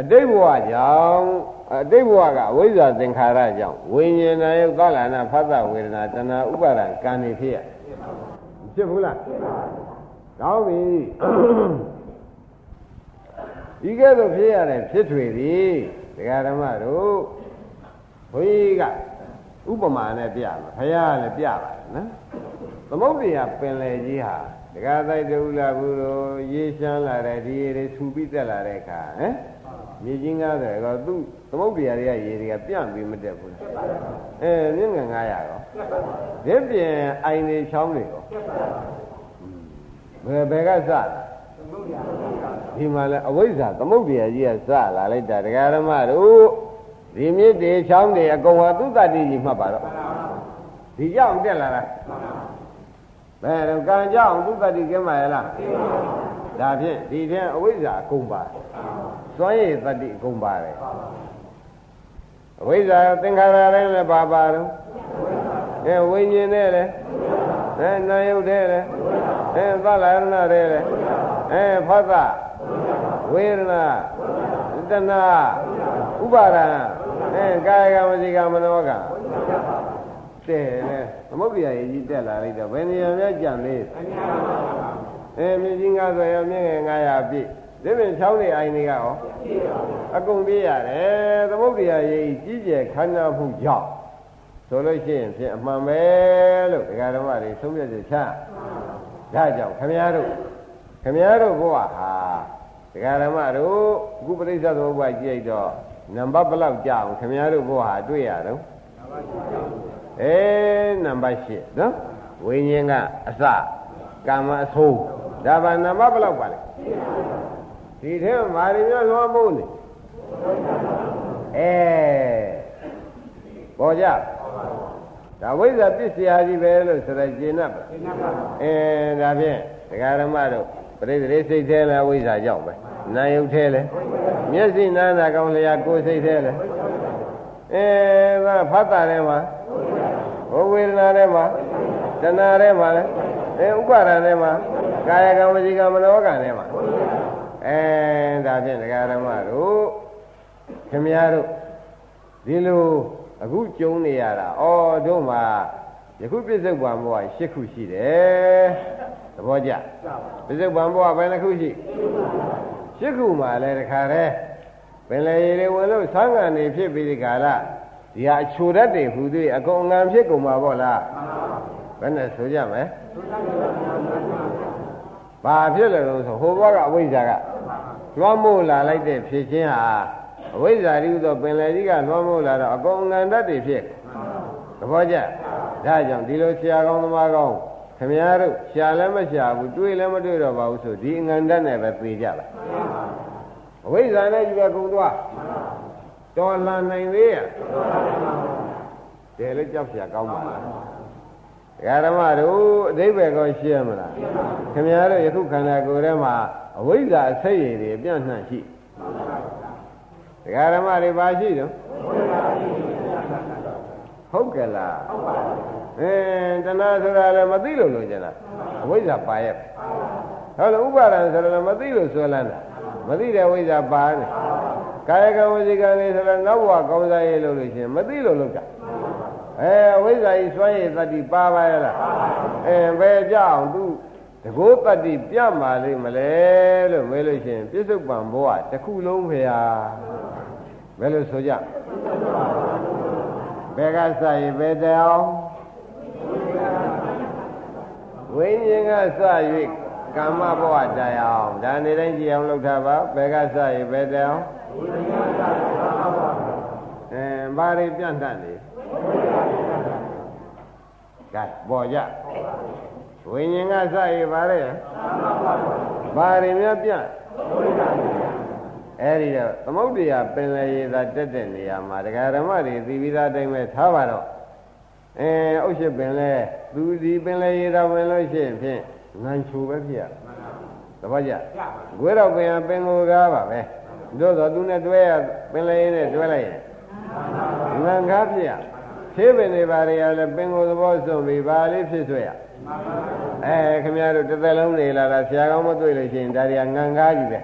အတိတ်ဘဝကြောင့်အတိတ်ဘဝကအဝိဇ္ဇာသင်္ခါရကြောင့်ဝိညာဉ်နာယုတ်သလနာဖတ်တဝေဒနာတဏှာဥပါဒံကံနေဖြစ်ရဖြစ်ဘူးလားကောင်းပြီဒီကဲ့သို့ဖြစ်ရတဲ့ဖြစ်ထွေသည်ဒကာဓမ္မတို့ဘုန်းကြီးကဥပမာနဲ့ပြမှာဘုရားလည်းပြပါနော် သမုဒ္ဒရာပင်လေကြီးဟာဒကာတိုက်တူလာဘူးလို့ရေရှမ်းလာတဲ့ဒီရေတွေဆူပြီးတက်လာတဲ့အခါဟမ်မြေကြီးငါးတယ်ကောသူသမုဒ္ဒရာတွေကရေတွေကပြန့်ပြီးမတက်ဘူးအဲမြင့်ငယ်900ရောဒီပြင်အိုင်တွေချောင်းတွေရောဘယ်ဘယ်ကစတာဒီမှာလဲအဝိဇ္ဇာသမုဒ္ဒရာကြီးကစလာလိုက်တာတရားဓမ္မတို့ဒီမြစ်တွေချောင်းတွေအကုန်ဟာသူတတ္တိကြီးမှတ်ပါတော့ဒီကြောင့်တက်လာတာ ဘယ်တော့ကံကြောင့်သူတတ္တိကင်းပါရဲ့လားဒါဖြင့်ဒီထဲအဝိဇ္ဇာအကုန်ပါစွမ်းရည်တတ္တိအကုန်ပါတယ်အဝိဇ္ဇာသင်္ခါရတိုင်းလည်းပါပါတော့အဲဝိညာဉ်နဲ့လည်းအဲနာယုတ်တဲ့လည်းအဲသလရဏတဲ့လည်းအဲဖသဝေဒနာတဏဥပါဒံအဲကာယကမစီကမနောက တဲ့လေသမုဒ္ဒရာရေးကြီးတက်လာလိုက်တော့ဘယ်နေရာများကြံသေးအဲမြင်းကြီးငါဆိုရမြင်းငယ်900ပြည့်ဒီပြင်6နေအိုင်တွေကရောအကုန်ပြည့်ရတယ်သမုဒ္ဒရာရေးကြီးကျယ်ခန္ဓာမှုကြောင့်ဆိုလို့ရှိရင်ဖြင့်အမှန်ပဲလို့ဒကာဓမ္မတွေသုံးပြချက်ချဒါကြောင့်ခမည်းတော်ခမည်းတော်ဘုရားဟာဒကာဓမ္မတို့အခုပရိစ္ဆေသမုပ္ပါကြည့်လိုက်တော့နံပါတ်ဘယ်လောက်ကြာအောင်ခမည်းတော်ဘုရားတွေ့ရတော့ အဲနံပါတ်8နော်ဝိညာဉ်ကအစကာမအဆိုးဒါပါနံပါတ်ဘယ်လောက်ပါလဲဒီထဲမှာမာရီမျိုးလွှမ်းမိုးနေအဲပေါ်ကြဒါဝိဇ္ဇာပစ္စယကြီးပဲလို့ဆိုရကျင်납ပါအဲဒါဖြင့်ဒကာရမတို့ပရိသေစိတ်သေးလားဝိဇ္ဇာကြောင့်ပဲနာယုတ်သေးလဲမျက်စိနာနာကောင်းလျာကိုယ်စိတ်သေးလဲအဲဒါဖတ်တာထဲမှာ ဘဝေဒနာထဲမှာတဏှာထဲမှာလဲအဲဥပါဒဏ်ထဲမှာကာယကံဝစီကံမနောကံထဲမှာအဲဒါဖြင့်ဒကာရမတို့ခင်ဗျားတို့ဒီလိုအခုကြုံနေရတာဩတို့မှာယခုပြစ္ဆုတ်ပံဘဝ၈ခုရှိတယ်သဘောကျပြစ္ဆုတ်ပံဘဝဘယ်နှခုရှိ၈ခုမှာလည်းတခါတည်းပင်လေရည်ဝင်လို့ဆန်းငံနေဖြစ်ပြီးဒီကာလ ဒီဟာအချိုတတ်တယ်ဟူသေးအကုန်ငံဖြစ်ကုန်မှာပေါ့လားဘယ်နဲ့ဆိုကြမလဲဘာဖြစ်လဲလို့ဆိုဟိုဘကအဝိဇ္ဇာကလွှမ်းမိုးလာလိုက်တဲ့ဖြစ်ချင်းဟာအဝိဇ္ဇာတိဟုသောပင်လယ်ကြီးကလွှမ်းမိုးလာတော့အကုန်ငံတတ်တွေဖြစ်သဘောကျဒါကြောင့်ဒီလိုဆရာကောင်းသမားကောင်းခမည်းတော်ရှာလည်းမရှာဘူးတွေးလည်းမတွေးတော့ပါဘူးဆိုဒီအငံတတ်နဲ့ပဲပြေကြပါအဝိဇ္ဇာနဲ့ကြီးပဲကုန်သွား တော်လှန်နိုင်သေးရတယ်လည်းကြောက်ရှာကောင်းပါလားဓမ္မတို့အသိပဲကောရှင်းမလားခင်ဗျားတို့ယခုခန္ဓာကိုယ်ထဲမှာအဝိဇ္ဇာအစိတ်ရည်တွေပြန့်နှံ့ရှိဒကာဓမ္မတွေပါရှိတော့ဟုတ်ကဲ့လားဟုတ်ပါဘူးအင်းတဏှာဆိုတာလည်းမသိလို့လို့ကျင်လားအဝိဇ္ဇာပါရဲ့ဟုတ်လားဥပါဒံဆိုလည်းမသိလို့ဆွဲလန်းတာမသိတဲ့ဝိဇ္ဇာပါနေ ကာယကံဝစီကံတွေဆိုလည်းနောက်ဘဝကောင်းစားရေးလို့လို့ရှင်မသိလို့လုပ်တာအဲဝိဇ္ဇာကြီးစွမ်းရည်တတ္တိပါပါရဲ့လားအဲဘယ်ကြအောင်သူတကောတတ္တိပြမှာလိမ့်မလဲလို့မေးလို့ရှင်ပြစ္ဆုတ်ပံဘဝတစ်ခုလုံးဖေဟာဘယ်လိုဆိုကြဘယ်ကစရဘယ်တောင်ဝိညာဉ်ကစ၍ကာမဘဝတရားအောင်ဒါနေတိုင်းကြည်အောင်လုပ်တာပါဘယ်ကစရဘယ်တောင် အဲဘာတွေပြန့်တတ်နေကဲပေါ်ကြဝိညာဉ်ကစရပါလေဘာတွေများပြန့်အဲ့ဒီတော့သမုဒ္ဒရာပင်လယ်ရည်သာတက်တဲ့နေရာမှာဒကာဓမ္မတွေသိပြီးသားတိုင်းပဲထားပါတော့အဲအုတ်ရှိပင်လဲသူဒီပင်လယ်ရည်သာဝင်လို့ရှိရင်ဖြင့်ငံချိုပဲဖြစ်ရသဘောကျဂွေးတော့ပင်ပင်ကိုကားပါပဲ တို့တော့သူနဲ့တွဲရပင်လယ်ရည်နဲ့တွဲလိုက်ရင်ငံကားဖြစ်ရသေးပင်တွေပါတွေရလဲပင်ကိုသဘောစွန့်ပြီးပါလေးဖြစ်ဆွဲရအဲခင်ဗျားတို့တစ်သက်လုံးနေလာတာဆရာကောင်းမတွေ့လို့ရှိရင်ဒါတွေကငံကားကြီးပဲ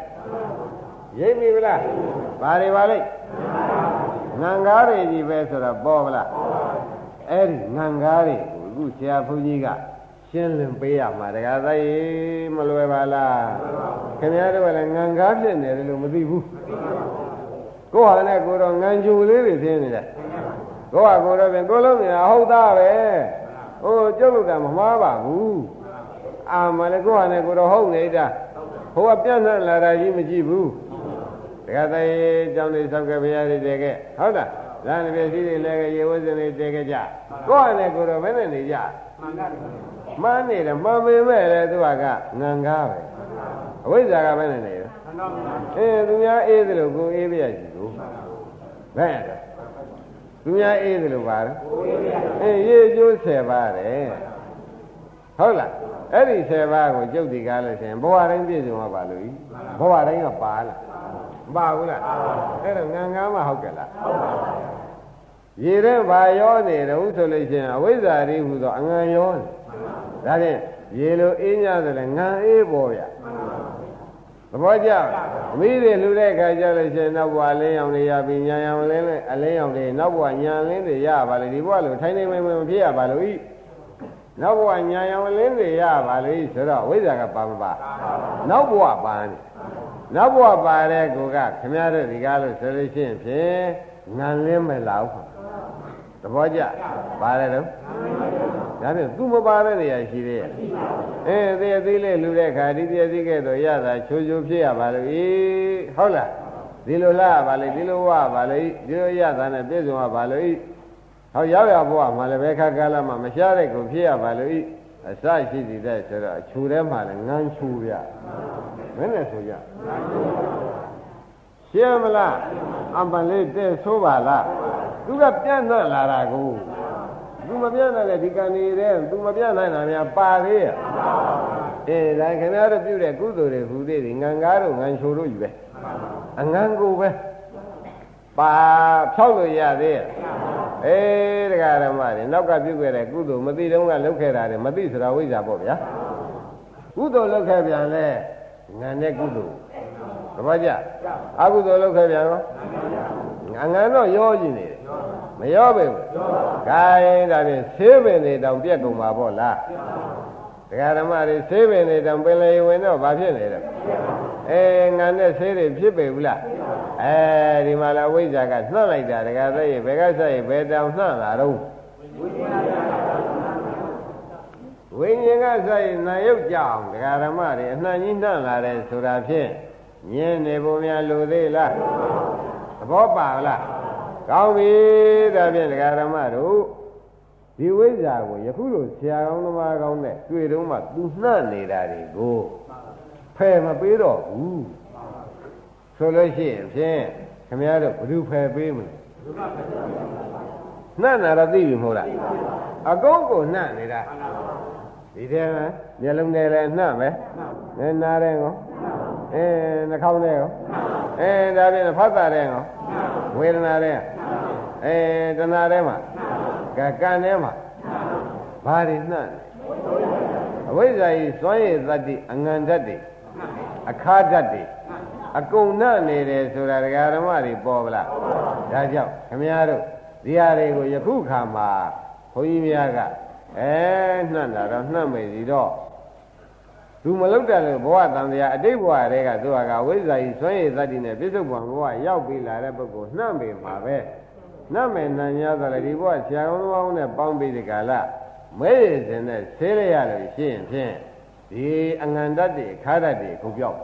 ရိပ်ပြီဗလားဘာတွေပါလိမ့်ငံကားတွေကြီးပဲဆိုတော့ပေါ်ဗလားအဲ့ဒီငံကားတွေကိုအခုဆရာဘုန်းကြီးက ရှင်းလင်းပေးရမှာတခါသားရေမလွယ်ပါလားခင်ဗျားတို့ကလည်းငံကားဖြစ်နေတယ်လို့မသိဘူးကိုဟာနဲ့ကိုတော့ငံကြူလေးတွေသိနေတယ်ကိုဟာကိုတော့ပြင်ကိုလုံးနေတာဟုတ်သားပဲဟိုကျုပ်လို့တာမမှားပါဘူးအာမလည်းကိုဟာနဲ့ကိုတော့ဟုတ်နေတာဟိုကပြန့်နှံ့လာတာကြီးမကြည့်ဘူးဒကသေးကြောင်းလေးဆောက်ကဘုရားတွေတည်ခဲ့ဟုတ်လားဇာန်ပစ္စည်းတွေလည်းရေဝဇ္ဇင်တွေတည်ခဲ့ကြကိုယ့်နဲ့ကိုယ်တော့ဘယ်နဲ့နေကြမှန် နေတယ်မှန်ပေမဲ့လည်းသူကငန်ကားပဲအဝိဇ္ဇာကဘယ်နဲ့နေလဲအေးသူများအေးသလိုကိုအေးပြရစီကိုဘယ်ရသူများအေးသလိုပါလေအေးရေကျိုး10ပါတယ်ဟုတ်လားအဲ့ဒီ10ပါးကိုကျုပ်ဒီကားလို့ရှင်ဘဝတိုင်းပြည့်စုံမှာပါလို့ဤဘဝတိုင်းကပါလားမပါဘူးလားအဲ့တော့ငံငါးမှဟုတ်ကဲ့လားဟုတ်ပါဘူးရေထဲဘာရောနေတော့ဆိုလို့ရှင်အဝိဇ္ဇာတွေဟူသောအငံရောနေ ဒါဖြင့်ရေလိုအေးညဆိုလည်းငံအေးပေါ်ရသဘောကျအမိတွေလူတဲ့ခါကျလို့ရှင်နောက်ဘဝလင်းအောင်တွေရပြီးညာရောင်လင်းလေးအလင်းအောင်တွေနောက်ဘဝညာလင်းတွေရပါလေဒီဘဝလိုထိုင်းနေမမဖြစ်ရပါလို့ဤနောက်ဘဝညာရောင်လင်းတွေရပါလေဆိုတော့ဝိဇ္ဇာကပါမပါနောက်ဘဝပါနေနောက်ဘဝပါတဲ့ကိုကခမရတဲ့ဒီကားလို့ဆိုလို့ရှိရင်ဖြင့်ငံလင်းမလောက်သဘောကျပါတယ်တော့ ဒါဖြင့်သူမပါတဲ့နေရာရှိသေးရဲ့အဲသေသေးလေးလူတဲ့ခါဒီသေသေးကဲ့သို့ရတာချိုးချိုးဖြစ်ရပါလို့ဤဟုတ်လားဒီလိုလားပါလေဒီလိုဝပါလေဒီလိုရတာနဲ့ပြည့်စုံရပါလို့ဤဟောရောက်ရဘဝမှာလည်းပဲခါကာလမှာမရှားတဲ့ကိုဖြစ်ရပါလို့ဤအစရှိသည်တဲ့ဆိုတော့အချူထဲမှာလည်းငန်းချူရမင်းလည်းဆိုကြရှင်းမလားအပန်လေးတဲ့ဆိုးပါလားသူကပြန့်နှံ့လာတာကို သူမပြန့်နိုင်တဲ့ဒီကံနေတဲ့သူမပြန့်နိုင်တာများပါသေးရဲ့အေးဒါခင်ဗျားတို့ပြုတဲ့ကုသိုလ်တွေဟူသေးတယ်ငံကားတို့ငံချိုတို့ယူပဲအငံကိုပဲပါဖြောက်လို့ရသေးရဲ့အေးတရားဓမ္မတွေနောက်ကပြုခဲ့တဲ့ကုသိုလ်မသိတော့ကလုပ်ခဲ့တာတွေမသိဆိုတာဝိဇ္ဇာပေါ့ဗျာကုသိုလ်လုပ်ခဲ့ပြန်လဲငံတဲ့ကုသိုလ်သဘောကျအကုသိုလ်လုပ်ခဲ့ပြန်ရောအငံတော့ရောကြည့်နေတယ် မရောပဲဘူးခိုင်းဒါဖြင့်ဆေးပင်တွေတောင်ပြက်ကုန်ပါပေါ့လားတရားဓမ္မတွေဆေးပင်တွေတောင်ပင်လေဝင်တော့ဘာဖြစ်နေလဲအဲငံတဲ့ဆေးတွေဖြစ်ပေဘူးလားအဲဒီမှာလာဝိဇ္ဇာကနှံ့လိုက်တာတရားသက်ရဲ့ဘယ်ကဆက်ရဲ့ဘယ်တောင်နှံ့လာတော့ဝိညာဉ်ကဆက်ရဲ့နာယုတ်ကြအောင်တရားဓမ္မတွေအနှံ့ကြီးနှံ့လာတယ်ဆိုတာဖြင့်ညင်းနေဖို့များလိုသေးလားသဘောပါလား ကောင်းပြီဒါဖြင့်ဒကာဓမ္မတို့ဒီဝိဇ္ဇာကိုယခုလိုဆရာကောင်းသမားကောင်းနဲ့တွေ့တော့မှသူနှံ့နေတာတွေကိုဖယ်မပေးတော့ဘူးဆိုလို့ရှိရင်ဖြင့်ခမရတို့ဘယ်သူဖယ်ပေးမလဲနှံ့တာတော့သိပြီမဟုတ်လားအကုန်ကိုနှံ့နေတာဒီထဲမှာမျက်လုံးထဲလည်းနှံ့ပဲအဲနားထဲကော အဲနှာခေါင်းထဲကောအဲဒါဖြင့်ဖတ်တာထဲကောဝေဒနာထဲအဲတဏှာထဲမှာကကံထဲမှာဘာတွေနှံ့အဝိဇ္ဇာကြီးစွမ်းရည်သတ္တိအငံဓာတ်တွေအခါဓာတ်တွေအကုန်နှံ့နေတယ်ဆိုတာဒကာဓမ္မတွေပေါ်ဗလားဒါကြောင့်ခမည်းတော်ဒီဟာတွေကိုယခုခါမှာဘုန်းကြီးများကအဲနှံ့တာတော့နှံ့မယ်စီတော့ သူမလုတ်တယ်လို့ဘဝတန်တရားအတိတ်ဘဝတွေကသူကဝိဇ္ဇာကြီးဆွမ်းရည်သတ္တိနဲ့ပြစ္ဆုတ်ဘဝဘဝရောက်ပြီလာတဲ့ပုဂ္ဂိုလ်နှံ့ပေမှာပဲနတ်မယ်နံညာဆိုလည်းဒီဘဝဆရာကောင်းသောင်းနဲ့ပေါင်းပြီးဒီကလာမဲရည်စင်နဲ့ဆေးရရလို့ရှိရင်ဖြင့်ဒီအငံတတ်တွေခါတတ်တွေကုန်ပြောက်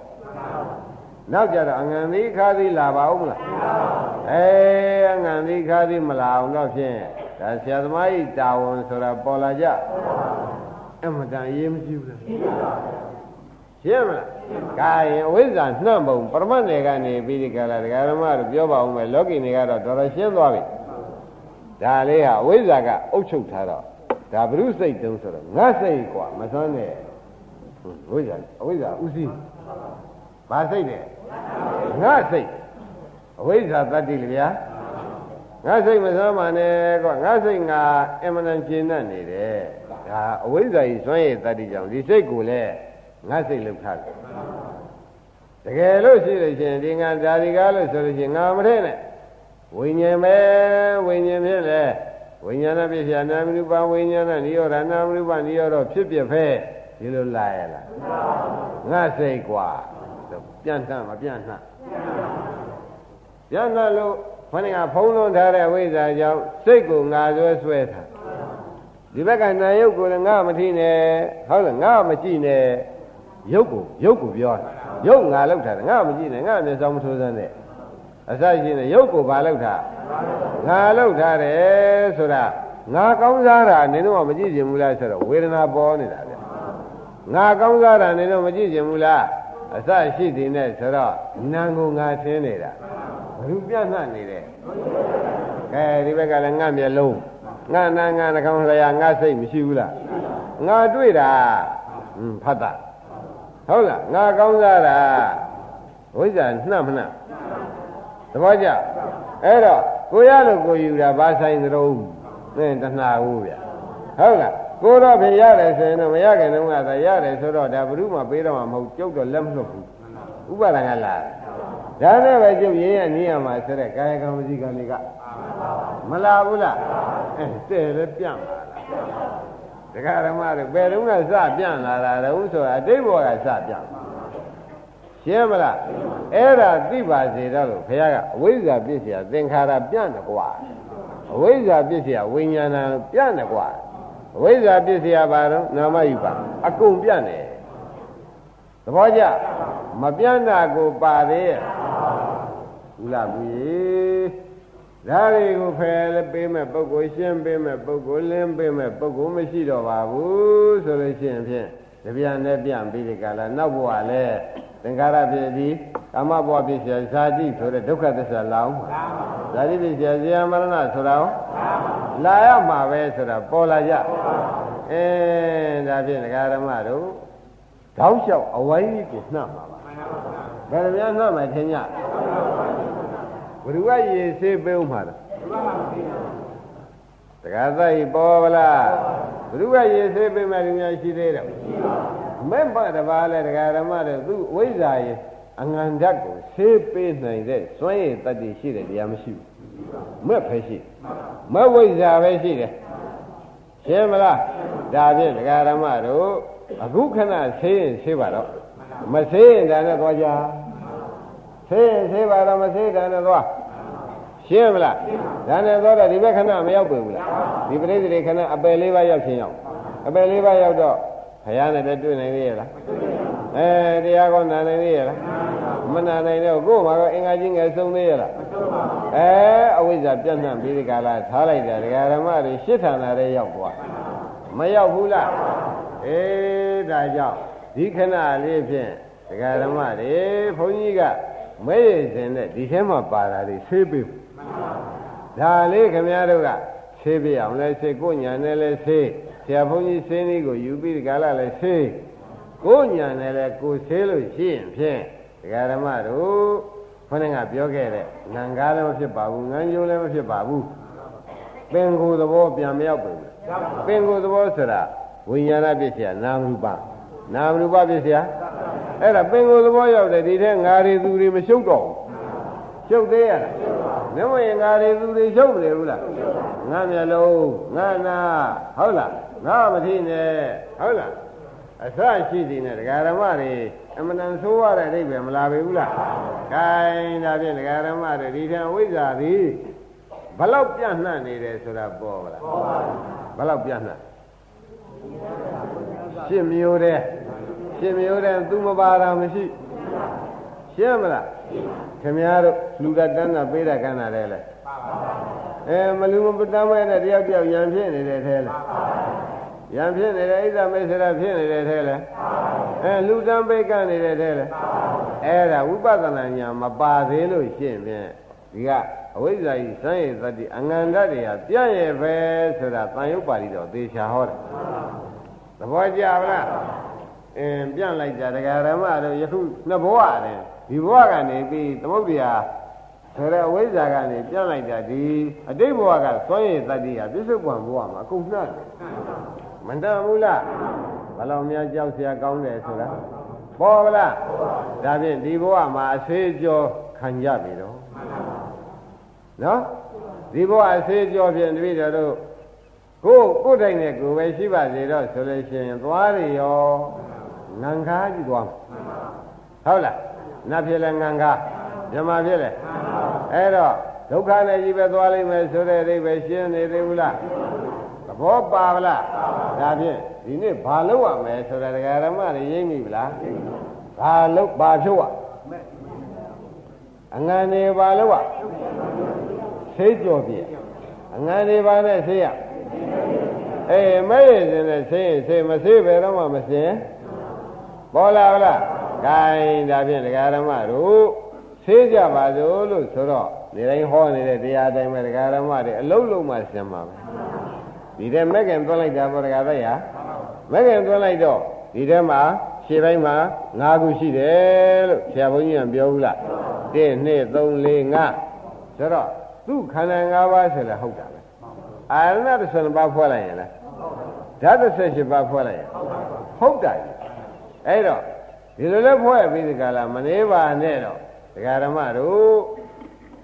နောက်ကြတော့အငံသီးခါသီးလာပါဦးမလားအဲအငံသီးခါသီးမလာအောင်တော့ဖြင့်ဒါဆရာသမားကြီးတာဝန်ဆိုတာပေါ်လာကြအမှန်တန်ရေးမရှိဘူးလား ရှင်းမလား။ကာယအဝိဇ္ဇာနှံ့ပုံပရမတ်နယ်ကနေပြီးဒီကလာဒကာရမတို့ပြောပါဦးမယ်လောကီနေကတော့တော်တော်ရှင်းသွားပြီ။ဒါလေးဟာအဝိဇ္ဇာကအုပ်ချုပ်ထားတော့ဒါဘုရုစိတ်တုံးဆိုတော့ငါစိတ်กว่าမစွမ်းနဲ့ဝိဇ္ဇာအဝိဇ္ဇာဥစည်းဘာစိတ်လဲငါစိတ်အဝိဇ္ဇာတတ္တိလေဗျာငါစိတ်မစွမ်းပါနဲ့ကွာငါစိတ်ငါအမှန်တန်ရှင်းတတ်နေတယ်ဒါအဝိဇ္ဇာကြီးစွမ်းရည်တတ္တိကြောင့်ဒီစိတ်ကိုလည်း ငါစိတ်လောက်ထားတယ်တကယ်လို့ရှိလို့ရှိရင်ဒီငါဓာရီကားလို့ဆိုလို့ရှိရင်ငါမထဲနဲ့ဝိညာဉ်ပဲဝိညာဉ်ဖြစ်လေဝိညာဏပြည့်ပြနာမရူပဝိညာဏနိရောဓနာမရူပနိရောဓဖြစ်ပြဖဲဒီလိုလာရလားငါစိတ်กว่าပြန့်နှံ့မပြန့်နှံ့ပြန့်နှံ့လို့ခொနကဖုံးလွန်ထားတဲ့ဝိဇ္ဇာကြောင့်စိတ်ကိုငါဆွဲဆွဲထားဒီဘက်ကနာယုတ်ကိုလည်းငါမထီနဲ့ဟုတ်လားငါမကြည့်နဲ့ ရုပ်ကိုရုပ်ကိုပြောရုပ်ငါလောက်ထားတယ်ငါမကြည့်နဲ့ငါမျက်စောင်းမထိုးစမ်းနဲ့အစရှိနေရုပ်ကိုဘာလောက်ထားငါလောက်ထားတယ်ဆိုတာငါကောင်းစားတာနင်တို့ကမကြည့်ချင်ဘူးလားဆိုတော့ဝေဒနာပေါ်နေတာဗျငါကောင်းစားတာနင်တို့မကြည့်ချင်ဘူးလားအစရှိတည်နေဆိုတော့နာကိုငါသင်းနေတာဘယ်လိုပြတ်နှံ့နေတယ်ကဲဒီဘက်ကလည်းငါမျက်လုံးငါနာငါနှာခေါင်းလျာငါစိတ်မရှိဘူးလားငါတွေ့တာဟွန်းဖတ်တာ ဟုတ်လားငါကောင်းစားတာဝိဇ္ဇာနှံ့မနှံ့သဘောကျအဲ့တော့ကိုရလို့ကိုယူတာဘာဆိုင်သရုံးနဲ့တဏှာဟုတ်ဗျဟုတ်လားကိုတော့ဖြေရတယ်ဆိုရင်တော့မရခင်တုန်းကသာရတယ်ဆိုတော့ဒါဘ ᱹ မှပေးတော့မှမဟုတ်ကျုပ်တော့လက်မလွတ်ဘူးဥပါဒံကလာဒါနဲ့ပဲကျုပ်ရင်းရနေရမှာဆိုတဲ့ကာယကံဝစီကံတွေကမလာဘူးလားအဲတဲ့လည်းပြန့်ပါလား ဒကာဓမ္မတွေဘယ်တုန်းကစပြန့်လာတာတုန်းဆိုတာအတိတ်ဘဝကစပြန့်ရှင်းမလားအဲ့ဒါသိပါစေတော့လို့ဘုရားကအဝိဇ္ဇာပြည့်စရာသင်္ခါရပြန့်တယ်ကွာအဝိဇ္ဇာပြည့်စရာဝိညာဏပြန့်တယ်ကွာအဝိဇ္ဇာပြည့်စရာဘာတော့နာမယူပါအကုန်ပြန့်တယ်သဘောကျမပြန့်တာကိုပါသေးရဲ့ဘူးလားဘူးရေ ဒါတွေကိုဖယ်လည်းပေးမဲ့ပုဂ္ဂိုလ်ရှင်းပေးမဲ့ပုဂ္ဂိုလ်လင်းပေးမဲ့ပုဂ္ဂိုလ်မရှိတော့ပါဘူးဆိုလို့ရှိရင်ဖြင့်တပြန်နဲ့ပြန်ပြီးဒီကလာနောက်ဘဝလဲသင်္ခါရဖြစ်ပြီးကာမဘဝဖြစ်เสียဇာတိဆိုတဲ့ဒုက္ခသစ္စာလောင်းပါဇာတိဖြစ်เสียဇေယမရဏဆိုတာရောလာရမှာပဲဆိုတာပေါ်လာကြအဲဒါဖြင့်ဒကာရမတို့တောက်လျှောက်အဝိုင်းကြီးကိုနှံ့မှာပါဘယ်လိုများနှံ့မှာထင်ကြ ဘ누구ကရေဆေးပေးဦးမှာလဲတက္ကသဤပေါ်ဗလားဘ누구ကရေဆေးပေးမဲ့လူများရှိသေးတယ်မဲ့ပါတပါလဲတရားဓမ္မတွေသူဝိဇ္ဇာရေအငံဓာတ်ကိုဆေးပေးနိုင်တဲ့စွမ်းရည်တတ္တိရှိတယ်တရားမရှိဘူးမဲ့ပဲရှိမဲ့ဝိဇ္ဇာပဲရှိတယ်ရှင်းမလားဒါဖြင့်တရားဓမ္မတို့အခုခဏဆေးရင်ဆေးပါတော့မဆေးရင်ဒါနဲ့သွားကြ ဆေးရင်ဆေးပါတော့မဆေးဒါနဲ့သွားရှင်းမလားဒါနဲ့သွားတော့ဒီဘက်ခဏမရောက်ပြီဘူးလားဒီပရိသေခဏအပယ်လေးပါးရောက်ချင်းရောက်အပယ်လေးပါးရောက်တော့ဘုရားနဲ့တွေ့နိုင်သေးရဲ့လားအဲတရားကောနာနိုင်သေးရဲ့လားမနာနိုင်တော့ကို့မှာတော့အင်္ဂါကြီးငယ်ဆုံးသေးရဲ့လားအဲအဝိဇ္ဇာပြန့်နှံ့ပြီးဒီကလာထားလိုက်တာဒကာဓမ္မတွေရှစ်ဌာနတွေရောက်သွားမရောက်ဘူးလားအေးဒါကြောင့်ဒီခဏလေးဖြင့်ဒကာဓမ္မတွေဘုန်းကြီးက မဲရည်စင်တဲ့ဒီထဲမှာပါတာတွေဆေးပေးဒါလေးခင်ဗျားတို့ကဆေးပြအောင်လဲဆေးကိုညာနဲ့လဲဆေးဆရာဘုန်းကြီးဆေးနည်းကိုယူပြီးဒီကလာလဲဆေးကိုညာနဲ့လဲကိုဆေးလို့ရှိရင်ဖြင့်ဒကာဓမ္မတို့ခொနကပြောခဲ့တဲ့ငံကားလည်းမဖြစ်ပါဘူးငံကျိုးလည်းမဖြစ်ပါဘူးပင်ကိုယ်သဘောပြန်မရောက်ဘူးပင်ကိုယ်သဘောဆိုတာဝိညာဏပစ္စယနာမ်ရူပ နာမ်ရူပပစ္စယအဲ့ဒါပင်ကိုယ်သဘောရောက်တယ်ဒီထဲငါတွေသူတွေမရှုပ်တော့ဘူးရှုပ်သေးရလားမင်းမရင်ငါတွေသူတွေရှုပ်နေဘူးလားငါမျက်လုံးငါနာဟုတ်လားငါမထီနဲ့ဟုတ်လားအစရှိသည်နဲ့ဒကာရမတွေအမှန်တန်ဆိုးရတဲ့အဓိပ္ပာယ်မလာပြီဘူးလား။ကဲဒါဖြင့်ဒကာရမတွေဒီထံဝိဇ္ဇာသည်ဘလောက်ပြန့်နှံ့နေတယ်ဆိုတာပေါ်ပါလား။ပေါ်ပါဘူး။ဘလောက်ပြန့်နှံ့ရှင်းမျိုးတဲ့ ရှင်းမျိုးတဲ့သူမပါတာမရှိရှင်းမလားခင်ဗျားတို့လူတတန်းတာပေးတာကန်းတာလဲလေအဲမလူမပတမ်းမဲ့တဲ့တယောက်တယောက်ရံဖြစ်နေတဲ့ထဲလဲရံဖြစ်နေတဲ့ဣဒ္ဓမေစရာဖြစ်နေတဲ့ထဲလဲအဲလူတန်းပေးကန်းနေတဲ့ထဲလဲအဲ့ဒါဝိပဿနာညာမပါသေးလို့ရှင်းဖြင့်ဒီကအဝိဇ္ဇာကြီးစမ်းရည်သတ္တိအငံတတ်တွေကပြည့်ရဲ့ပဲဆိုတာတန်ရုပ်ပါဠိတော်သေချာဟောတယ်သဘောကျပါလား အင်းပြန့်လိုက်ကြတရားဓမ္မတို့ယခုနှစ်ဘဝတည်းဒီဘဝကနေပြီးသမုဒ္ဒရာဆိုတဲ့အဝိဇ္ဇာကနေပြန့်လိုက်တာဒီအတိတ်ဘဝကစွန့်ရည်တတ္တိဟာပြစ္ဆုတ်ဘဝမှာအကုန်နှံ့တယ်မတန်ဘူးလားဘယ်လောက်များကြောက်เสียကောင်းတယ်ဆိုတာပေါ်ဗလားဒါဖြင့်ဒီဘဝမှာအသေးကြောခံကြပြီတော့နော်ဒီဘဝအသေးကြောဖြင့်တပည့်တော်တို့ကိုယ်ကိုယ်တိုင်နဲ့ကိုယ်ပဲရှိပါစေတော့ဆိုလို့ရှိရင်သွားရရော ငံကားကြည့်သွားဟုတ်လားနတ်ဖြစ်လဲငံကားမြမဖြစ်လဲအဲ့တော့ဒုက္ခနဲ့ကြီးပဲသွားလိမ့်မယ်ဆိုတဲ့အိဗယ်ရှင်းနေသေးဘူးလားသဘောပါဗလားဒါဖြင့်ဒီနေ့ဘာလုပ်ရမလဲဆိုတာဒကာရမတွေရိပ်မိဗလားဘာလုပ်ဘာဖြုတ်ရအငံနေပါလို့ကဆေးကြော်ပြအငံနေပါနဲ့ဆေးရအေးမဲ့ရစင်နဲ့ဆေးရင်ဆေးမဆေးဘယ်တော့မှမစင် ပေါ်လာလား gain ဒါဖြင့်ဒကာရမတို့ဆေးကြပါစို့လို့ဆိုတော့ဒီတိုင်းဟောနေတဲ့တရားတိုင်းပဲဒကာရမတွေအလုံးလုံးမှစင်ပါပဲဒီတဲ့မက်ကင်သွင်းလိုက်တာပေါ့ဒကာသက်ရမက်ကင်သွင်းလိုက်တော့ဒီထဲမှာရှေ့ပိုင်းမှာ၅ခုရှိတယ်လို့ဆရာဘုန်းကြီးကပြောဘူးလား1 2 3 4 5ဆိုတော့သူ့ခန္ဓာ၅ပါးဆိုလည်းဟုတ်တာပဲအာရဏ30ပါးဖွဲ့လိုက်ရင်လားဓာတ်38ပါးဖွဲ့လိုက်ရင်ဟုတ်တာကြီး အဲ့တော့ဒီလိုလဲဖွဲ့ပြီးဒီကလာမနေပါနဲ့တော့ဒကာဓမ္မတို့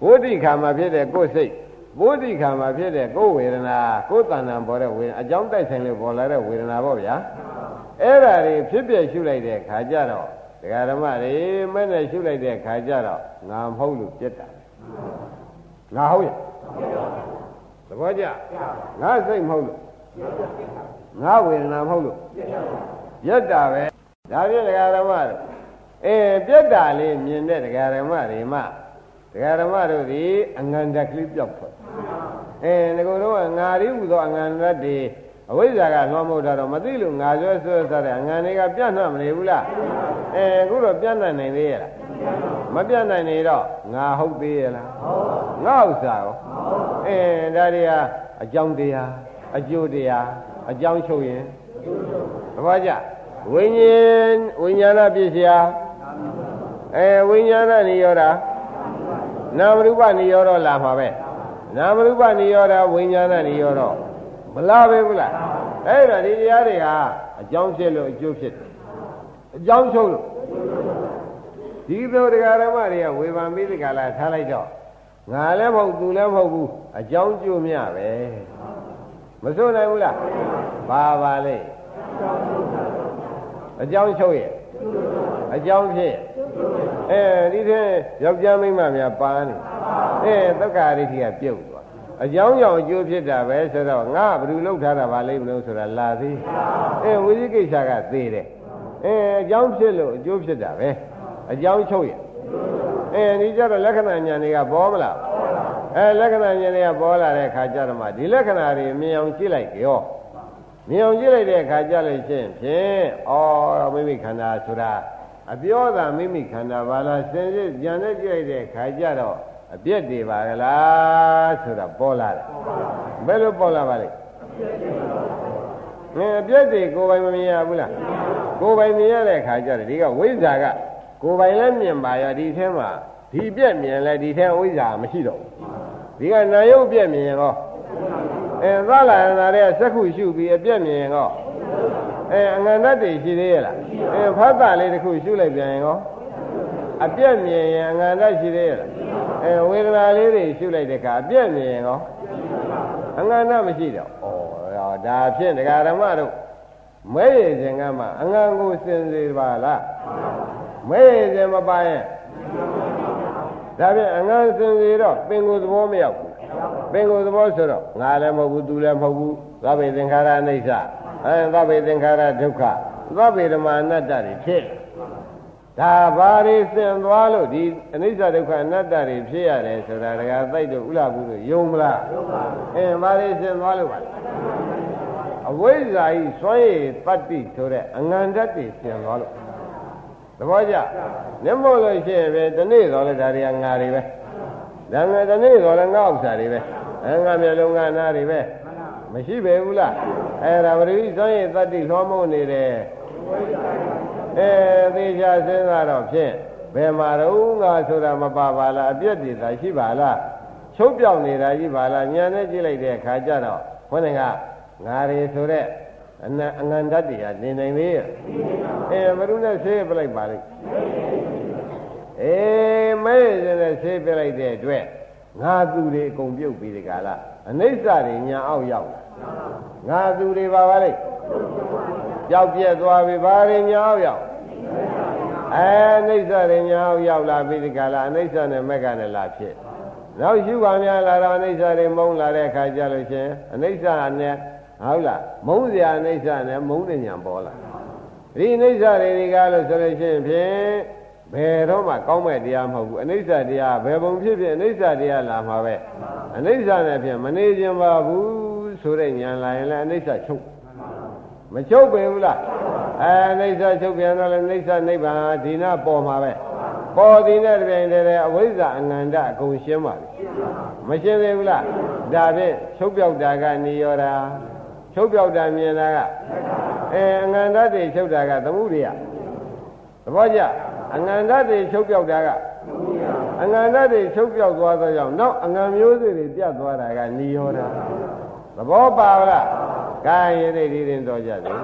ဘုဒ္ဓခါမှာဖြစ်တဲ့ကိုယ်စိတ်ဘုဒ္ဓခါမှာဖြစ်တဲ့ကိုယ်ဝေဒနာကိုယ်တဏ္ဍာပေါ်တဲ့ဝေဒနာအကြောင်းတိုက်ဆိုင်လို့ပေါ်လာတဲ့ဝေဒနာပေါ့ဗျာအဲ့ဒါတွေဖြစ်ပြရှုလိုက်တဲ့ခါကျတော့ဒကာဓမ္မတွေမဲ့နဲ့ရှုလိုက်တဲ့ခါကျတော့ငါမဟုတ်လို့ပြက်တာငါဟုတ်ရဲ့သဘောကျငါစိတ်မဟုတ်လို့ငါဝေဒနာမဟုတ်လို့ပြက်တာပဲ ဒါဖြင့်ဒကာဓမ္မတို့အဲပြက်တာလေးမြင်တဲ့ဒကာဓမ္မတွေမှဒကာဓမ္မတို့ဒီအငံတက်ကလေးပြောက်ထွက်အဲငကိုတော့ငါရီဟူသောအငံတက်တွေအဝိဇ္ဇာကလွှမ်းမိုးတာတော့မသိလို့ငါဆွဲဆွဲစားတဲ့အငံတွေကပြန့်နှံ့မနေဘူးလားအဲအခုတော့ပြန့်နှံ့နိုင်သေးရဲ့လားမပြန့်နိုင်နေတော့ငါဟုတ်သေးရဲ့လားငါဥစ္စာရောအဲဒါတွေဟာအကြောင်းတရားအကျိုးတရားအကြောင်းချုပ်ရင်သဘောကျ ဝိညာဉ်ဝိညာဏပစ္စယအဲဝိညာဏနိရောဓနာမရူပနိရောဓလာမှာပဲနာမရူပနိရောဓဝိညာဏနိရောဓမလားပဲဘူးလားအဲ့တော့ဒီတရားတွေဟာအကြောင်းဖြစ်လို့အကျိုးဖြစ်တယ်အကြောင်းချုပ်လို့ဒီလိုတရားဓမ္မတွေကဝေဖန်ပြီးဒီကလာထားလိုက်တော့ငါလည်းမဟုတ်သူလည်းမဟုတ်ဘူးအကြောင်းကျိုးမြပဲမဆိုးနိုင်ဘူးလားဘာပါလဲ အကြောင်းချုပ်ရဲ့အကြောင်းဖြစ်အဲဒီထဲယောက်ျားမိန်းမများပါနေအဲသက္ကာရိတိကပြုတ်သွားအကြောင်းကြောင့်အကျိုးဖြစ်တာပဲဆိုတော့ငါဘယ်လိုလုပ်ထားတာပါလိမ့်မလို့ဆိုတာလာသေးအဲဝိသိကိစ္စကသေးတယ်အဲအကြောင်းဖြစ်လို့အကျိုးဖြစ်တာပဲအကြောင်းချုပ်ရဲ့အဲဒီကြတော့လက္ခဏာညာတွေကပေါ်မလားအဲလက္ခဏာဉာဏ်တွေကပေါ်လာတဲ့ခါကျတော့မှဒီလက္ခဏာတွေမြင်အောင်ကြည့်လိုက်ကြော မြင်အောင်ကြည့်လိုက်တဲ့အခါကျလို့ရှိရင်ဖြင့်ဩမိမိခန္ဓာဆိုတာအပြောတာမိမိခန္ဓာဘာလားစင်စစ်ကြံတဲ့ကြည့်လိုက်တဲ့အခါကျတော့အပြက်တွေပါကလားဆိုတာပေါ်လာတယ်ဘယ်လိုပေါ်လာပါလဲငယ်အပြက်တွေကိုယ်ပိုင်မမြင်ရဘူးလားကိုယ်ပိုင်မြင်ရတဲ့အခါကျတော့ဒီကဝိဇ္ဇာကကိုယ်ပိုင်လည်းမြင်ပါရဒီထဲမှာဒီပြက်မြင်လဲဒီထဲဝိဇ္ဇာမရှိတော့ဘူးဒီကနာယုတ်ပြက်မြင်ရော အဲသလာနာတဲ့စက္ခုရှုပြီးအပြက်မြင်ရောအဲအငန္တတွေရှိသေးရဲ့လားအဲဖတ်တာလေးတစ်ခုရှုလိုက်ပြန်ရင်ရောအပြက်မြင်ရင်အငန္တရှိသေးရဲ့လားအဲဝေဒနာလေးတွေရှုလိုက်တဲ့အခါအပြက်မြင်ရင်ရောအငန္တမရှိတော့ဩဒါဖြင့်ဒကာဓမ္မတို့မဲရခြင်းကမှအငန်ကိုစင်စေပါလားမဲရခြင်းမပါရင်ဒါဖြင့်အငန်စင်စေတော့ပင်ကိုယ်သဘောမရောက်ဘူး ပင်ကိုယ်သဘောဆိုတော့ငါလည်းမဟုတ်ဘူးသူလည်းမဟုတ်ဘူးသဗ္ဗေသင်္ခါရအနိစ္စအဲသဗ္ဗေသင်္ခါရဒုက္ခသဗ္ဗေဓမ္မအနတ္တတွေဖြစ်ဒါဘာတွေစင်သွားလို့ဒီအနိစ္စဒုက္ခအနတ္တတွေဖြစ်ရတယ်ဆိုတာတကယ်သိတော့ဥလာဘူးလို့ယုံမလားယုံပါဘူးအဲဘာတွေစင်သွားလို့ပါလဲအဝိဇ္ဇာဤစွန့်ရည်တတ္တိဆိုတဲ့အငံတတ်တွေစင်သွားလို့သဘောကျမျက်မှောက်လို့ရှိရင်ပဲဒီနေ့တော့လေဒါတွေကငါတွေပဲ ဒါငါဒီနေ့တော့လေငါဥစ္စာတွေပဲအဲငါမျက်လုံးငါနားတွေပဲမရှိပဲဘူးလားအဲဒါပရိသစွန့်ရည်တတ္တိလွှမ်းမိုးနေတယ်အဲသေချာစဉ်းစားတော့ဖြင့်ဘယ်မှာတော့ငါဆိုတာမပါပါလားအပြည့်တည်တာရှိပါလားချုပ်ပြောင်နေတာရှိပါလားညာနဲ့ကြည့်လိုက်တဲ့အခါကျတော့ခေါင်းကငါတွေဆိုတဲ့အနအငန္တတရားနေနိုင်သေးရဲ့အဲဘယ်သူနဲ့ဆေးပြလိုက်ပါလိမ့် အေးမဲရတဲ့ဆေးပြလိုက်တဲ့အတွက်ငါသူတွေအကုန်ပြုတ်ပြီးဒီကလာအနိစ္စတွေညာအောက်ရောက်လာငါသူတွေပါပါလိမ့်ကြောက်ပြက်သွားပြီဘာတွေညာအောက်ရောက်အဲအနိစ္စတွေညာအောက်ရောက်လာပြီးဒီကလာအနိစ္စနဲ့မက်ကနဲ့လာဖြစ်နောက်ရှုပါများလာတော့အနိစ္စတွေမုန်းလာတဲ့အခါကျလို့ရှင်အနိစ္စနဲ့ဟုတ်လားမုန်းစရာအနိစ္စနဲ့မုန်းတဲ့ညာပေါ်လာဒီအနိစ္စတွေကလို့ဆိုလို့ရှိရင်ဖြင့်ဒ ဘယ်တော့မှကောင်းမဲ့တရားမဟုတ်ဘူးအနိစ္စတရားဘယ်ပုံဖြစ်ဖြစ်အနိစ္စတရားလာမှာပဲအနိစ္စနဲ့ဖြင့်မနေခြင်းပါဘူးဆိုတဲ့ဉာဏ်လာရင်လည်းအနိစ္စချုပ်မချုပ်ပေဘူးလားအဲအနိစ္စချုပ်ပြန်တော့လည်းအနိစ္စနိဗ္ဗာန်ဒီနာပေါ်မှာပဲပေါ်သည်နဲ့တပြိုင်တည်းအဝိဇ္ဇာအနန္တအကုန်ရှင်းပါပြီမရှင်းသေးဘူးလားဒါဖြင့်ချုပ်ပြောက်တာကနိရောဓချုပ်ပြောက်တာမြင်တာကအဲအငန္တတွေချုပ်တာကသမှုရိယသဘောကျ အငန္တတွေချုပ်ပြောက်တာကအငန္တတွေချုပ်ပြောက်သွားသောကြောင့်နောက်အငန်မျိုးစေ့တွေပြတ်သွားတာကနိရောဓသဘောပါလားကာယရည်ရည်ရင်တော်ကြတယ်